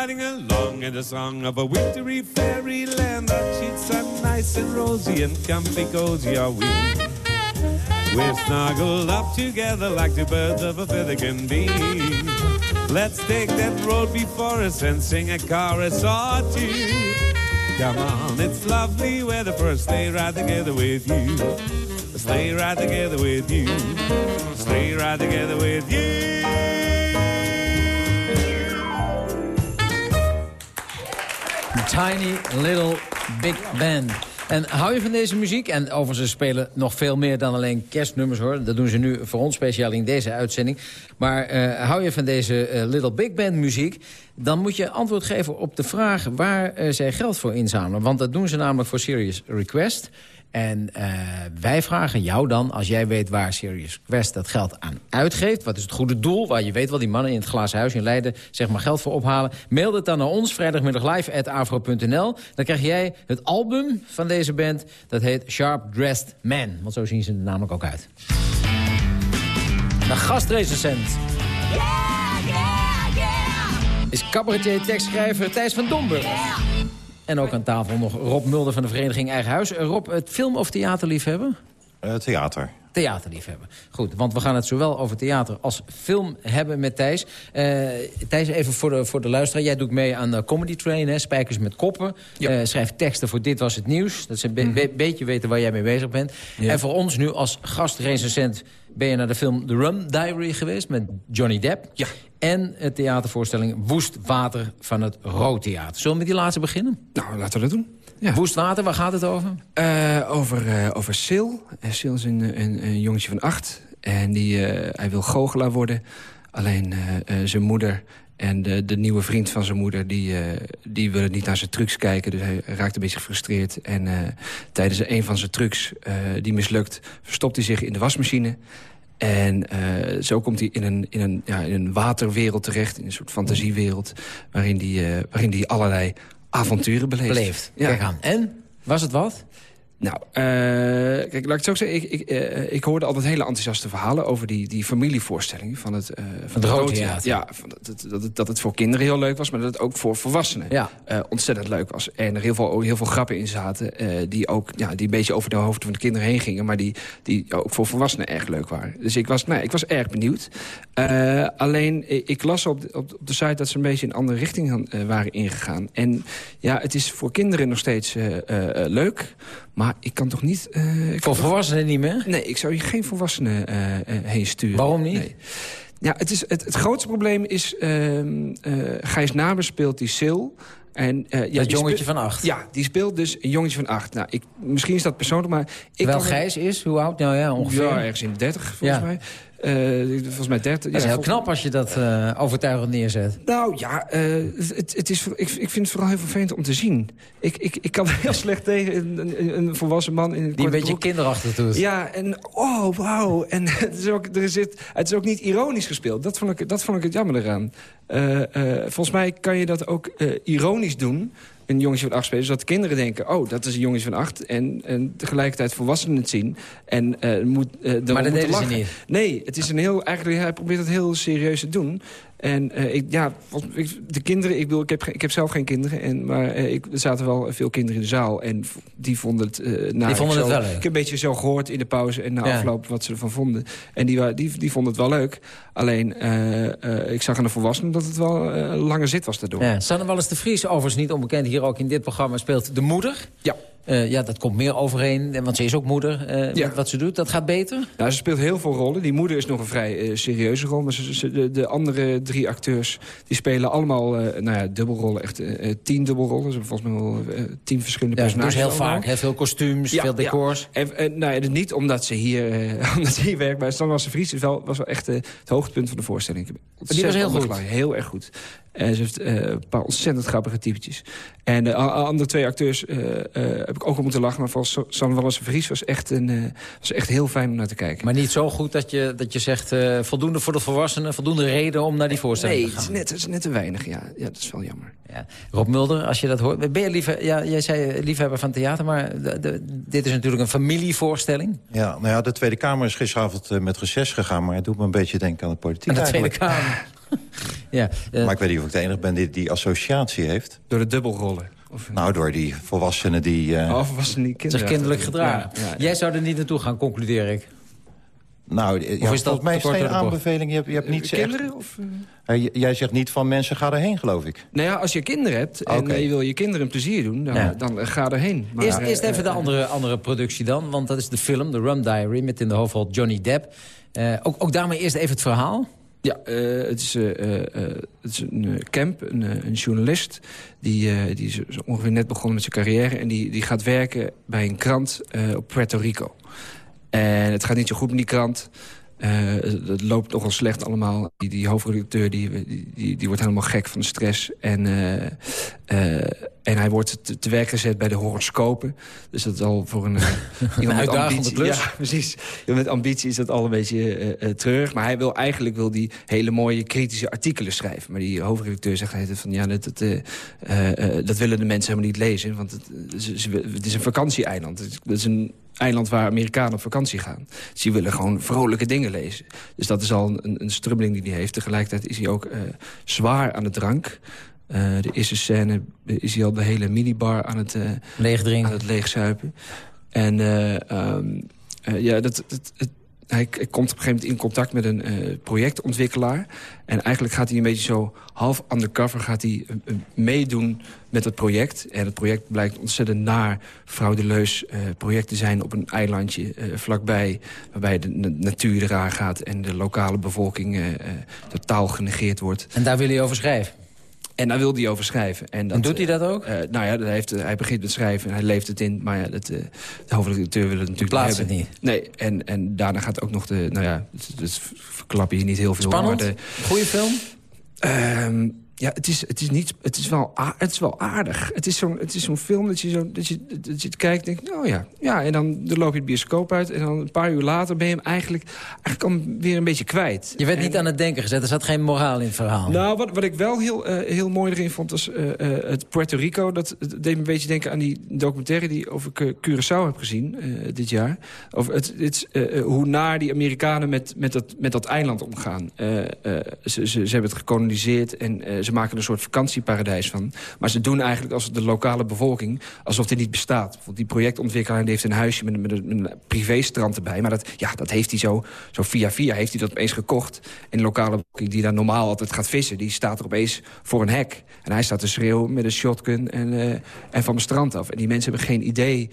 Riding along in the song of a wintry fairyland. Our cheeks are nice and rosy and comfy cozy are we. We're snuggled up together like the birds of a feather can be. Let's take that road before us and sing a chorus or two. Come on, it's lovely weather for a sleigh ride together with you. A sleigh ride together with you. A sleigh ride together with you. Tiny Little Big Band. En hou je van deze muziek? En overigens, ze spelen nog veel meer dan alleen kerstnummers, hoor. Dat doen ze nu voor ons speciaal in deze uitzending. Maar uh, hou je van deze uh, Little Big Band muziek... dan moet je antwoord geven op de vraag waar uh, zij geld voor inzamelen. Want dat doen ze namelijk voor Serious Request... En uh, wij vragen jou dan, als jij weet waar Serious Quest dat geld aan uitgeeft... wat is het goede doel, waar je weet wel die mannen in het glazen huis in Leiden... zeg maar geld voor ophalen, mail het dan naar ons, vrijdagmiddag. Dan krijg jij het album van deze band, dat heet Sharp Dressed Man. Want zo zien ze er namelijk ook uit. De gastrecensent yeah, yeah, yeah. is cabaretier, tekstschrijver Thijs van Domburg. En ook aan tafel nog Rob Mulder van de vereniging Eigen Huis. Rob, het film- of theaterliefhebber? Uh, theater. theaterliefhebber. Goed, want we gaan het zowel over theater als film hebben met Thijs. Uh, Thijs, even voor de, voor de luisteraar. Jij doet mee aan de Comedy Train, hè? Spijkers met Koppen. Ja. Uh, schrijft teksten voor Dit Was Het Nieuws. Dat ze een be be beetje weten waar jij mee bezig bent. Ja. En voor ons nu als gastrecensent ben je naar de film The Rum Diary geweest... met Johnny Depp. Ja. En het theatervoorstelling Woest Water van het Rood Theater. Zullen we met die laatste beginnen? Nou, laten we dat doen. Ja. Woest Water, waar gaat het over? Uh, over, uh, over Sil. Sil is een, een, een, jongetje van acht. En die, hij wil goochelaar worden. Alleen zijn moeder en de, de, nieuwe vriend van zijn moeder... die, die willen niet naar zijn trucs kijken. Dus hij raakt een beetje gefrustreerd. En tijdens een van zijn trucs, die mislukt... verstopt hij zich in de wasmachine... En zo komt hij in een, in, een, ja, in een waterwereld terecht, in een soort fantasiewereld... waarin hij uh, waarin die allerlei avonturen beleeft. Beleeft, ja. kijk aan. En, was het wat? Nou, uh, kijk, laat ik het zo zeggen. Ik, ik, uh, ik hoorde altijd hele enthousiaste verhalen over die, die familievoorstelling van het, uh, van het Rood Theater. Ja, van dat, dat, dat, het, dat het voor kinderen heel leuk was, maar dat het ook voor volwassenen ja. ontzettend leuk was. En er heel veel, heel veel grappen in zaten die ook ja, die een beetje over de hoofden van de kinderen heen gingen, maar die, die ook voor volwassenen erg leuk waren. Dus ik was, nou, ik was erg benieuwd. alleen, ik las op de, op de site dat ze een beetje in een andere richting waren ingegaan. En ja, het is voor kinderen nog steeds leuk, maar ik kan toch niet... Uh, Voor volwassenen niet meer? Nee, ik zou hier geen volwassenen uh, heen sturen. Waarom niet? Nee. Ja, het, is, het, het grootste probleem is... Uh, Gijs Naber speelt die Sil... En, uh, ja, dat jongetje van acht? Ja, die speelt dus een jongetje van acht. Nou, ik, misschien is dat persoonlijk, maar... Ik Wel Gijs is? Hoe oud? Nou ja, ongeveer. Ja, ergens in de dertig, volgens ja. mij. Uh, volgens mij 30. Dat is ja, heel knap als je dat uh, overtuigend neerzet. Nou ja, uh, het, het is, ik, ik vind het vooral heel vervelend om te zien. Ik, ik, ik kan heel slecht tegen een, een, een volwassen man... In een Die een beetje broek. kinderachtig doet. Ja, en oh, wauw. En het is, ook, er zit, het is ook niet ironisch gespeeld. Dat vond ik, dat vond ik het jammer eraan. volgens mij kan je dat ook ironisch doen een jongetje van acht spelen. Zodat kinderen denken, oh, dat is een jongetje van acht. En, en tegelijkertijd volwassenen het zien. En, uh, moet, uh, maar dat deden ze niet? Nee, het is een heel, eigenlijk, hij probeert het heel serieus te doen. En uh, ik, ja, de kinderen, ik, bedoel, ik, heb, ik heb zelf geen kinderen, en, maar uh, ik, er zaten wel veel kinderen in de zaal. En die vonden het... Uh, nou, die vonden zo, het wel leuk? Ik heb een beetje zo gehoord in de pauze en na ja. afloop wat ze ervan vonden. En die, die, die vonden het wel leuk. Alleen, ik zag aan de volwassenen dat het wel een lange zit was daardoor. Ja. Sanne Wallis de Vries, overigens niet onbekend hier ook in dit programma, speelt de moeder. Ja. Uh, ja, dat komt meer overeen, want ze is ook moeder. Uh, ja. Wat ze doet, dat gaat beter? Ja, ze speelt heel veel rollen. Die moeder is nog een vrij uh, serieuze rol. Maar ze, ze, de, de, andere drie acteurs die spelen allemaal nou ja, dubbelrollen. Echt tien dubbelrollen. Ze hebben volgens mij wel tien verschillende ja, personages. Dus heel vaak, heel veel kostuums, ja, veel decors. Ja. En, en, nou ja, niet omdat ze hier, omdat ze hier werkt. Maar Stan Vries wel, was wel echt het hoogtepunt van de voorstelling. Die was heel goed. Heel erg goed. En ze heeft uh, een paar ontzettend grappige typetjes. En de uh, andere twee acteurs uh, heb ik ook al moeten lachen. Maar volgens San Wallis Vries was echt, een, was echt heel fijn om naar te kijken. Maar niet zo goed dat je, dat je zegt... voldoende voor de volwassenen, voldoende reden om naar die voorstelling nee, te gaan? Nee, het is net te weinig. Ja. ja, dat is wel jammer. Ja. Rob Mulder, als je dat hoort... Ben je liefhe ja, jij zei liefhebber van theater, maar de, de, dit is natuurlijk een familievoorstelling. Ja, nou ja, de Tweede Kamer is gisteravond met reces gegaan... maar het doet me een beetje denken aan de politiek Aan de Tweede Kamer. ja, uh, maar ik weet niet of ik de enige ben die die associatie heeft. Door de dubbelrollen? Of... Nou, door die volwassenen die... Uh... Oh, volwassenen die kinderlijk, zich kinderlijk gedragen. Ja, ja, Jij zou er niet naartoe gaan, concludeer ik. Nou, ja, of is dat mij is geen aanbeveling. Je hebt, je hebt niet kinderen? Of, uh... Jij zegt niet van mensen, ga erheen, geloof ik. Nou ja, als je kinderen hebt en okay. je wil je kinderen een plezier doen, dan, ja. dan ga erheen. Maar, eerst, eerst even de andere, andere productie dan, want dat is de film, The Rum Diary... met in de hoofdrol Johnny Depp. Uh, ook, ook daarmee eerst even het verhaal. Ja, uh, het, is, uh, uh, het is een camp, een, een journalist. Die, die is ongeveer net begonnen met zijn carrière. En die, die gaat werken bij een krant op Puerto Rico. En het gaat niet zo goed met die krant. Het loopt nogal slecht allemaal. Die, die hoofdredacteur die, die, die, wordt helemaal gek van de stress. En, en hij wordt te, te, werk gezet bij de horoscopen. Dus dat is al voor een... een uitdagende klus. Ja, precies. Met ambitie is dat al een beetje uh, treurig. Maar hij wil eigenlijk wil die hele mooie kritische artikelen schrijven. Maar die hoofdredacteur zegt van... ja, dat, dat, uh, uh, dat willen de mensen helemaal niet lezen. Want het, het is een vakantieeiland. Het is een eiland waar Amerikanen op vakantie gaan. Dus die willen gewoon vrolijke dingen lezen. Dus dat is al een, een strubbeling die hij heeft. Tegelijkertijd is hij ook uh, zwaar aan de drank. Uh, de eerste scène is hij al de hele minibar aan het, uh, aan het leegzuipen. En um, ja, dat, dat, het, hij k- komt op een gegeven moment in contact met een eh, projectontwikkelaar. En eigenlijk gaat hij een beetje zo half undercover gaat hij, eh, eh, meedoen met het project. En het project blijkt ontzettend naar fraudeleus te zijn op een eilandje vlakbij. Waarbij de na- natuur eraan gaat en de lokale bevolking totaal genegeerd wordt. En daar wil hij over schrijven? En daar wil hij over schrijven. En, dat, doet hij dat ook? eh, nou ja, hij, heeft, hij begint met schrijven en hij leeft het in. Maar ja, dat, eh, de hoofdredacteur wil het natuurlijk hebben. het niet. Nee, en, en daarna gaat ook nog de... Nou ja, dat, dat verklap je niet heel veel. Spannend? Maar de, Goeie film? Ehm, ja, het is, het, is niet, het, is wel, het is wel aardig. Het is zo'n zo'n film dat je, zo, dat, je, dat je het kijkt en denkt... nou ja, ja, en dan, dan loop je het bioscoop uit... en dan een paar uur later ben je hem eigenlijk, eigenlijk al weer een beetje kwijt. Je werd niet aan het denken gezet, er zat geen moraal in het verhaal. Nou, wat, wat ik wel heel, eh, heel mooi erin vond, was eh, eh, het Puerto Rico. Dat, dat deed me een beetje denken aan die documentaire die over Cu- Curaçao heb gezien dit jaar. Over het, het, hoe naar die Amerikanen met, met, dat, met dat eiland omgaan. Ze, ze, ze hebben het gekoloniseerd en ze maken er een soort vakantieparadijs van. Maar ze doen eigenlijk als de lokale bevolking alsof dit niet bestaat. Bijvoorbeeld die projectontwikkelaar die heeft een huisje met, een- met, een, met een privéstrand erbij. Maar dat, ja, dat heeft hij zo, zo via via heeft hij dat opeens gekocht. En de lokale bevolking die daar normaal altijd gaat vissen... die staat er opeens voor een hek. En hij staat te schreeuwen met een shotgun en, eh, en van het strand af. En die mensen hebben geen idee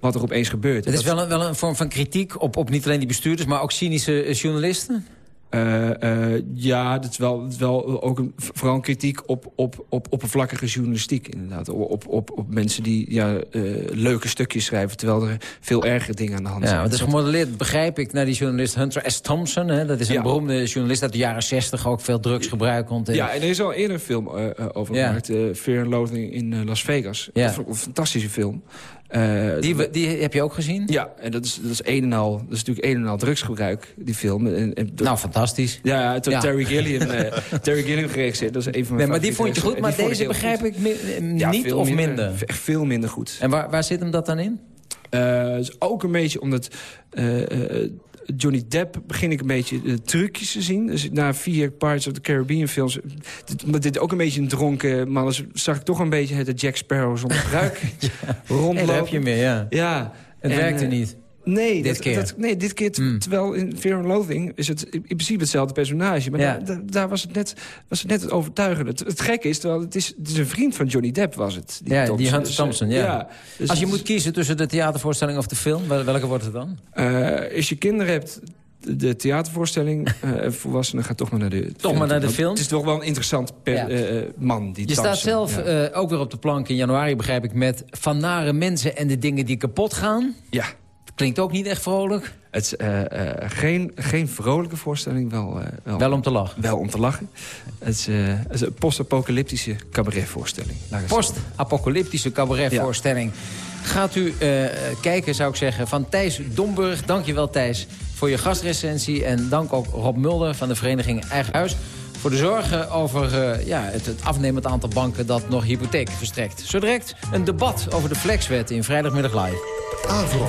wat er opeens gebeurt. Het is wel een, wel een vorm van kritiek op, op niet alleen die bestuurders... maar ook cynische eh, journalisten? Eh, eh, ja, dat is wel, dat is wel ook een, vooral een kritiek op, op, op oppervlakkige journalistiek. Inderdaad. Op, op, op, mensen die ja, eh, leuke stukjes schrijven... terwijl er veel ergere dingen aan de hand Ja, zijn. het is gemodelleerd, begrijp ik, naar die journalist Hunter S. Thompson. Hè? Dat is een Ja. beroemde journalist uit de jaren 60, ook veel drugsgebruik rond. Ja, en er is al eerder een film over gemaakt. Fear and Loathing in Las Vegas. Ja. Dat vond ik Een fantastische film. Eh, Die, we- die heb je ook gezien? Ja, en dat is, dat is een en al, dat is natuurlijk een en al drugsgebruik, die film. En, en, Nou, fantastisch. Ja, had Ja. Terry Gilliam, eh, Terry Gilliam geregisseerd. Dat is een van mijn Nee, maar die vond je goed, maar deze begrijp ik mi- eh, Ja, niet of minder. Echt veel minder goed. En waar, waar zit hem dat dan in? Eh, is ook een beetje omdat eh, eh, Johnny Depp begin ik een beetje de trucjes te zien. Dus na vier Pirates of the Caribbean films... Dit, dit ook een beetje een dronken man is... zag ik toch een beetje het Jack Sparrow zonder pruik rondlopen. Hey, daar heb je meer, ja. Ja. Het En, werkte eh, niet. Nee, Dit dat, keer. Dat, nee, dit keer. Terwijl in Fear and Loathing is het in principe hetzelfde personage. Maar Ja. daar, was, het net, was het net het overtuigende. Het, het gekke is, terwijl het is, het is een vriend van Johnny Depp was het. ja, die Thompson. Hunter Dus, eh, Thompson, ja. dus Als je moet kiezen tussen de theatervoorstelling of de film, wel- welke wordt het dan? eh, als je kinderen hebt, de, theatervoorstelling... eh, en volwassenen gaat toch maar naar de Toch maar naar de film? Het is toch wel een interessant per, Ja. eh, eh, man. Die Je staat zelf ja. eh, ook weer op de plank in januari, begrijp ik... met van nare mensen en de dingen die kapot gaan. Ja. Klinkt ook niet echt vrolijk. Het is eh, eh, geen, geen vrolijke voorstelling, wel, eh, Wel om te lachen. Wel om te lachen. Het is, het is een post-apocalyptische cabaretvoorstelling. Post-apocalyptische cabaretvoorstelling. Gaat u kijken, zou ik zeggen, van Thijs Domburg. Dank je wel, Thijs, voor je gastrecensie. En dank ook Rob Mulder van de vereniging Eigen Huis... voor de zorgen over eh, ja, het, afnemend aantal banken dat nog hypotheek verstrekt. Zo direct een debat over de flexwet in Vrijdagmiddag Live. Avro.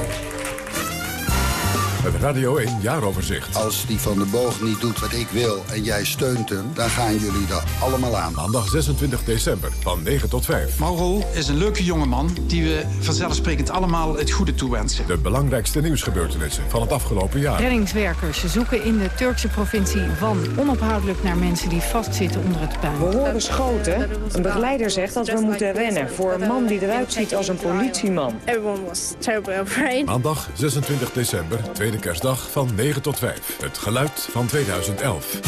Het Radio 1 jaaroverzicht. Als die van de boog niet doet wat ik wil en jij steunt hem... dan gaan jullie er allemaal aan. Maandag 26 december van 9 tot 5. Mauro is een leuke jongeman die we vanzelfsprekend allemaal het goede toewensen. De belangrijkste nieuwsgebeurtenissen van het afgelopen jaar. Reddingswerkers zoeken in de Turkse provincie Van onophoudelijk naar mensen die vastzitten onder het puin. We horen schoten. Een begeleider zegt dat we moeten rennen voor een man die eruit ziet als een politieman. Everyone was terribly afraid. Maandag 26 december, tweede kerstdag van 9 tot 5. Het geluid van 2011.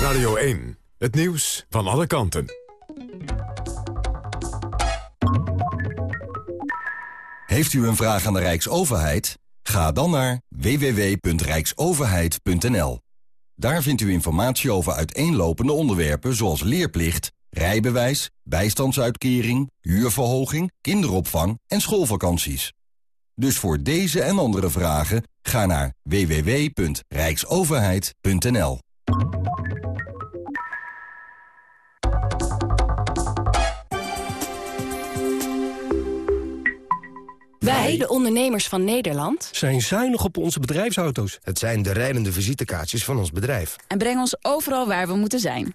Radio 1. Het nieuws van alle kanten. Heeft u een vraag aan de Rijksoverheid? Ga dan naar www.rijksoverheid.nl. Daar vindt u informatie over uiteenlopende onderwerpen zoals leerplicht, rijbewijs, bijstandsuitkering, huurverhoging, kinderopvang en schoolvakanties. Dus voor deze en andere vragen ga naar www.rijksoverheid.nl. Wij, de ondernemers van Nederland, zijn zuinig op onze bedrijfsauto's. Het zijn de rijdende visitekaartjes van ons bedrijf. en brengen ons overal waar we moeten zijn.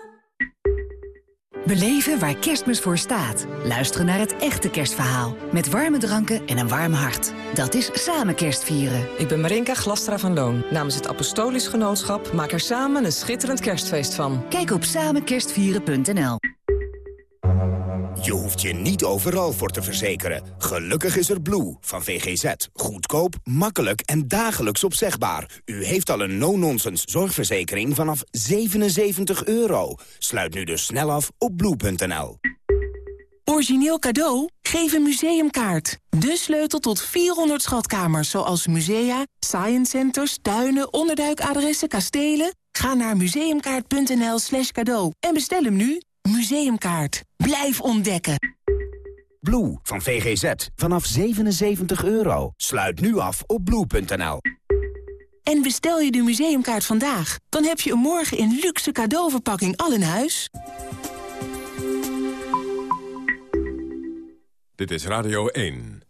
Beleven waar kerstmis voor staat. Luisteren naar het echte kerstverhaal. Met warme dranken en een warm hart. Dat is samen kerstvieren. Ik ben Marinka Glastra van Loon. Namens het Apostolisch Genootschap maak er samen een schitterend kerstfeest van. Kijk op samenkerstvieren.nl Je hoeft je niet overal voor te verzekeren. Gelukkig is er Blue van VGZ. Goedkoop, makkelijk en dagelijks opzegbaar. U heeft al een no-nonsense zorgverzekering vanaf 77 euro. Sluit nu dus snel af op blue.nl. Origineel cadeau? Geef een museumkaart. De sleutel tot 400 schatkamers, zoals musea, science centers, tuinen, onderduikadressen, kastelen. Ga naar museumkaart.nl slash cadeau en bestel hem nu. Museumkaart. Blijf ontdekken. Blue van VGZ vanaf 77 euro. Sluit nu af op blue.nl. En bestel je de museumkaart vandaag, dan heb je een morgen in luxe cadeauverpakking al in huis. Dit is Radio 1.